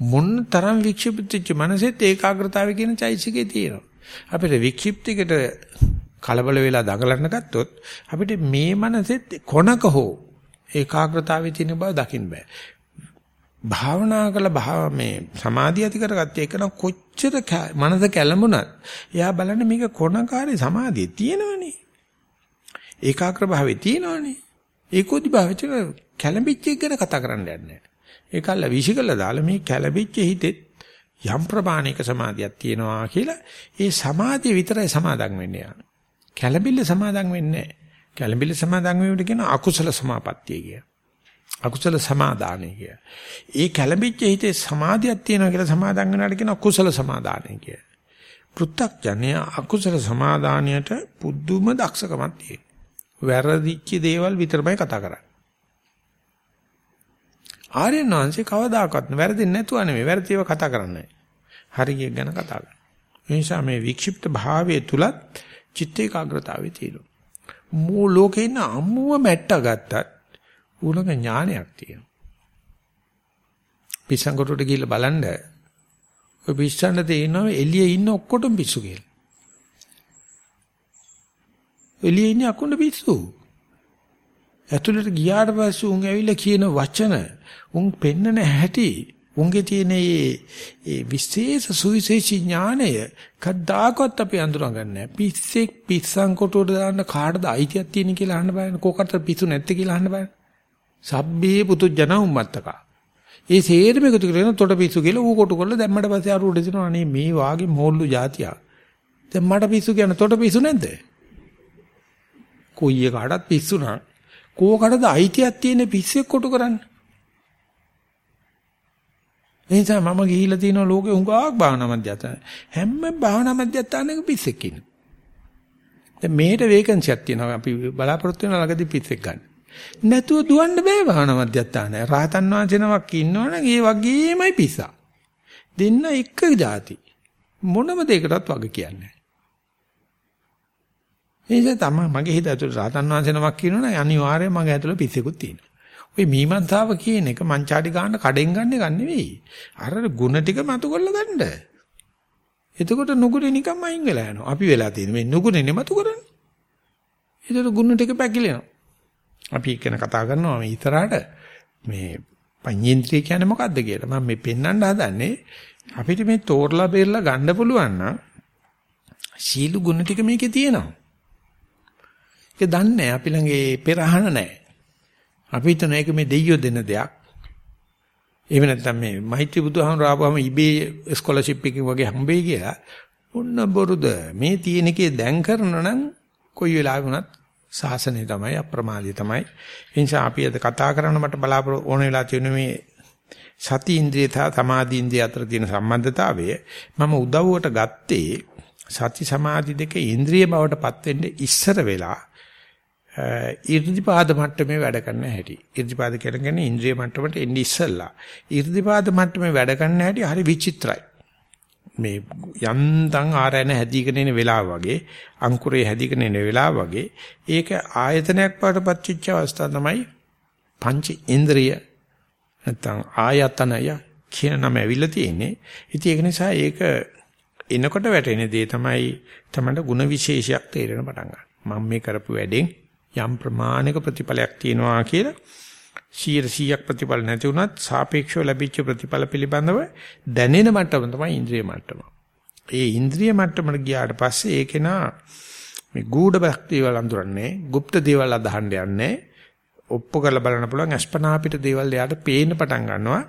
මොන තරම් වික්ෂිප්ත වෙච්ච මනසෙත් ඒකාග්‍රතාවය කියන චෛසිකේ තියෙනවා. අපිට වික්ෂිප්තිකට කලබල වෙලා දඟලන්න ගත්තොත් අපිට මේ මනසෙත් කොනක හෝ ඒකාග්‍රතාවයේ තියෙන බව දකින්න බෑ. භාවනා කළ භාව මේ සමාධිය ඇති කරගත්ත එක නම් කොච්චර මනස කැළඹුණත් එයා බලන්නේ මේක කොනකාරී සමාධිය තියෙනවනේ. ඒකාග්‍ර භාවයේ තියෙනවනේ. ඒකෝදි භාවිත කැළඹිච්ච එක ගැන කතා කරන්න යන්නේ. ඒකල්ල විශ්ිකල්ල දාලා මේ කැළඹිච්ච හිතෙත් යම් ප්‍රමාණික සමාධියක් තියෙනවා කියලා ඒ සමාධිය විතරයි සමාදන් වෙන්නේ යා. කැළඹිල්ල සමාදන් වෙන්නේ නැහැ. කැළඹිල්ල සමාදන් වීමට කියන අකුසල සමාපත්තිය කිය. අකුසල සමාදානය කිය. ඒ කැළඹිච්ච හිතේ සමාධියක් තියෙනවා කියලා සමාදන් වෙනාට කියන අකුසල සමාදානය කිය. පෘත්තක්ඥය අකුසල සමාදානයට පුදුම දක්ෂකමක් තියෙනවා. වැරදිච්ච දේවල් විතරමයි කතා කරන්නේ. ආර්යයන් වහන්සේ කවදාකවත් වැරදින්නේ නැතුව නෙමෙයි වැරදිව කතා කරන්නේ. හරිය ගැන කතා කරනවා. ඒ නිසා මේ වික්ෂිප්ත භාවයේ තුලත් චිත්ත ඒකාග්‍රතාවය තියෙනවා. මූ ලෝකේ ඉන්න අම්මුව මැට්ට ගත්තත් ඌලඟ ඥානයක් තියෙනවා. පිස්සන්කොටට ගිහිල්ලා බලන්න ඔය පිස්සන්න තේිනවා එළියේ ඉන්න ඔක්කොටම පිස්සු කියලා. එළියේ ඉන්නේ අකුණ්ඩ පිස්සු. ඇතුළට ගියාට පස්සේ උන් ඇවිල්ලා කියන වචන උන් පෙන්නන හැටි උන්ගේ තියෙන මේ විශේෂ සුවිශේෂී ඥානය කද්දාකවත් අපි අඳුරගන්නේ පිස්සෙක් පිස්සන් කොටුවට දාන්න කාටද අයිතියක් තියෙන කියලා අහන්න බෑනේ. කොකට පිස්සු නැත්තේ කියලා අහන්න බෑනේ. සබ්බේ පුතු ජන උම්මත්තක. ඒ සේරම එකතු කරගෙන තොට පිස්සු කියලා ඌ කොටු කරලා දැම්මට පස්සේ අර උඩ දෙනවා. අනේ මේ වාගේ මෝල්ලු જાතියක්. දැන් මට පිස්සු කියන තොට පිස්සු නැද්ද? කොයි එකකටත් පිස්සු නම් කෝකටද අයිතියක් තියෙන පිස්සෙක් කොටු කරන්නේ ඒ නිසා මම ගිහිල්ලා තියෙන ලෝකේ හුඟක් භාවනා මධ්‍යස්ථාන. හැම භාවනා මධ්‍යස්ථානයක පිස්සෙක් ඉන්නවා. දැන් මේකට වේකන්සියක් තියෙනවා. අපි බලාපොරොත්තු වෙන ළඟදී පිස්සෙක් ගන්න. නැතුව දුවන්න බෑ භාවනා මධ්‍යස්ථානය. රහතන් වහන්සේ නමක් ඉන්නවනම් ඒ වගේමයි පිස්සා. දෙන්න එක જાති. මොනම දෙයකටවත් වග කියන්නේ නැහැ. ඒ නිසා තමයි මගේ හිත ඇතුළේ රහතන් වහන්සේ නමක් කියනවනම් අනිවාර්යයෙන් මගේ ඇතුළේ පිස්සෙකුත් තියෙනවා. ওই මීමන්තාව කියන එක මංචාඩි ගන්න කඩෙන් ගන්න එක නෙවෙයි. අර ಗುಣ ටික මතු කරලා ගන්න. එතකොට නුගුරේ නිකම්ම අයින් වෙලා යනවා. අපි වෙලා තියෙන මේ නුගුරේ නෙමතු කරන්නේ. ඒතර ಗುಣ ටික පැකිලෙනවා. අපි කියන කතා කරනවා මේ ඉතරාට මේ පඤ්ඤේන්ද්‍රිය කියන්නේ මොකද්ද කියලා. මම මේ පෙන්වන්න හදන්නේ අපිට මේ තෝරලා බේරලා ගන්න පුළුවන් නම් සීළු ගුණ ටික මේකේ තියෙනවා. ඒක දන්නේ අපි ළඟ ඒ පෙරහන නැහැ. අපි හිතන එක මේ දෙයියෝ දෙන දෙයක්. එහෙම නැත්නම් මේ මෛත්‍රී බුදුහාමුදුරුවෝ ආපුවම ඉබේ ස්කෝලර්ෂිප් එකකින් වගේ හම්බෙයි කියලා. ඔන්න බොරුද. මේ තියෙන එකේ දැන් කරන නම් කොයි වෙලාවෙ වුණත් සාසනය තමයි අප්‍රමාදී තමයි. ඒ නිසා අපි අද කතා කරන්න මට බලාපොරොත්තු ඕන වෙලා තියෙන මේ සති ඉන්ද්‍රිය සහ සමාධි ඉන්ද්‍රිය අතර තියෙන සම්බන්ධතාවය මම උදව්වට ගත්තේ සති සමාධි දෙක ඉන්ද්‍රිය බවට පත් වෙන්න ඉස්සර වෙලා ඉර්ධිපාද මට්ටමේ වැඩ කරන්න හැටි. ඉර්ධිපාද කියන්නේ ඉන්ද්‍රිය මට්ටමට එන්නේ ඉස්සල්ලා. ඉර්ධිපාද මට්ටමේ වැඩ කරන්න හැටි හරි විචිත්‍රයි. මේ යන්තම් ආරයන හැදීගෙන එන වෙලාව වගේ අංකුරේ හැදීගෙන එන වෙලාව වගේ ඒක ආයතනයක් වඩපත් වෙච්ච අවස්ථාව තමයි පංච ඉන්ද්‍රිය නැත්නම් ආයතනය කියන නම ඇවිල්ලා තියෙන්නේ. ඉතින් ඒක නිසා ඒක එනකොට වැටෙන දේ තමයි තමයි ಗುಣ විශේෂයක් තේරෙන පටන් ගන්න. මම මේ කරපු වැඩෙන් යම් ප්‍රමාණික ප්‍රතිඵලයක් තියෙනවා කියලා 100ක් ප්‍රතිඵල නැති වුණත් සාපේක්ෂව ලැබිච්ච ප්‍රතිඵල පිළිබඳව දැනෙන මට්ටම තමයි ඉන්ද්‍රිය මට්ටම. ඒ ඉන්ද්‍රිය මට්ටමට ගියාට පස්සේ ඒකේනා මේ ගූඪ දේවල් අඳුරන්නේ, গুপ্ত දේවල් අදහන්න යන්නේ, ඔප්පු කරලා බලන්න පුළුවන් අස්පනා පිට දේවල් එයාට පේන්න පටන් ගන්නවා.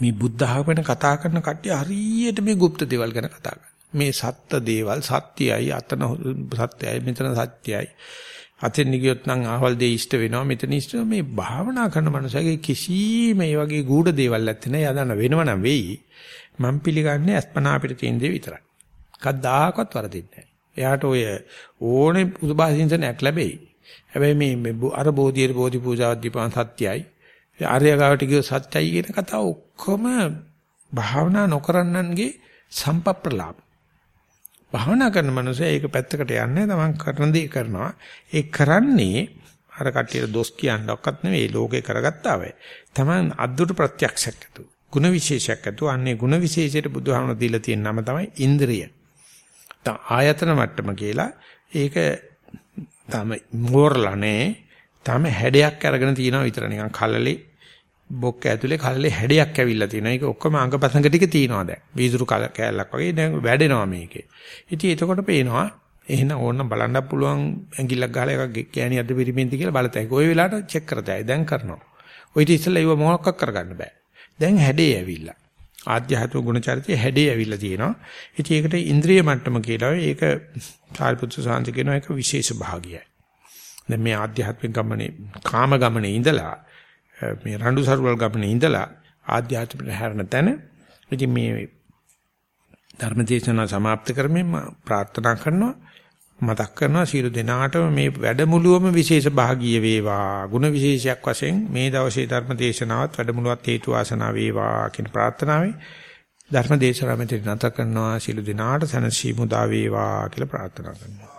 මේ බුද්ධ ආගමෙන් කතා කරන කට්ටිය හරියට මේ গুপ্ত දේවල් ගැන කතා කරනවා. මේ සත්ත්‍ය දේවල් සත්‍යයයි අතන සත්‍යයයි මෙතන සත්‍යයයි අතෙන් ගියොත් නම් ආවල් දෙය ඉෂ්ට වෙනවා මෙතන ඉෂ්ට මේ භාවනා කරන මනුස්සයගේ කිසිම මේ වගේ ගුඪ දේවල් නැත්තේ නෑ යදන්න වෙනව නම් වෙයි. මම පිළිගන්නේ අස්පනා අපිට තියෙන දේ විතරයි. කද්දාකවත් වරදින්නේ නෑ එයාට ඔය ඕනේ උපභාසින්සනයක් ලැබෙයි. හැබැයි මේ අර බෝධියේ බෝධි පූජාවක් දීපන් සත්‍යයි. ආර්යගාවට ගිය සත්‍යයි කියන කතාව ඔක්කොම භාවනා නොකරන්නන්ගේ සම්පප්‍රලාප. භාවනා කරන මනුස්සයා ඒක පැත්තකට යන්නේ තමන් කරන දේ කරනවා. ඒ කරන්නේ අර කටියට දොස් කියන්නවත් නෙවෙයි ලෝකේ කරගත්තා වෙයි. තමන් අද්දුට ප්‍රත්‍යක්ෂයක් ඇතු. ಗುಣ විශේෂයක් ඇතු. අන්නේ ಗುಣ විශේෂයට බුදුහාමුදුරුවෝ දීලා තියෙන නම තමයි ඉන්ද්‍රිය. තම ආයතන මට්ටම කියලා ඒක තම මෝරලානේ තම හැඩයක් අරගෙන තියෙනවා විතර නිකන් කලලේ බොක්ක ඇතුලේ කල්ලේ හැඩයක් ඇවිල්ලා තියෙනවා. ඒක ඔක්කොම අංගපසංග ටික තියෙනවා දැන්. වීදුරු කැලක් වගේ දැන් වැඩෙනවා මේකේ. ඉතින් එතකොට පේනවා එහෙනම් ඕන්න බලන්න පුළුවන් ඇඟිල්ලක් ගහලා එකක් ගෑණි අද පිරිමින්ද කියලා බලතයි. ওই වෙලාවට චෙක් කරතයි. දැන් කරනවා. ඔය ඉතින් ඉස්සෙල්ලා ඒව මොකක්වත් කරගන්න බෑ. දැන් හැඩේ ඇවිල්ලා. ආධ්‍යාත්මික ගුණචරිතය හැඩේ ඇවිල්ලා තියෙනවා. ඉතින් ඒකට ඉන්ද්‍රිය මට්ටම කියලා ඒක සාරිපුත්‍ර සාන්ති කියන එක විශේෂ භාගයයි. දැන් මේ ආධ්‍යාත්මික ගමනේ කාම ගමනේ ඉඳලා මේ රණ්ඩු සරුවල් ගමනේ ඉඳලා ආධ්‍යාත්මික හැරෙන තැන ඉතින් මේ ධර්මදේශනා સમાપ્ત කරමින් ප්‍රාර්ථනා කරනවා මතක් කරනවා සියලු දෙනාටම මේ වැඩමුළුවම විශේෂ භාගීය වේවා ಗುಣ විශේෂයක් වශයෙන් මේ දවසේ ධර්ම දේශනාවත් වැඩමුළුවත් හේතු වාසනා වේවා කියන ප්‍රාර්ථනාවයි ධර්ම දේශනාව මෙතන නැත කරනවා සියලු දෙනාට සනසීමු දා වේවා කියලා ප්‍රාර්ථනා කරනවා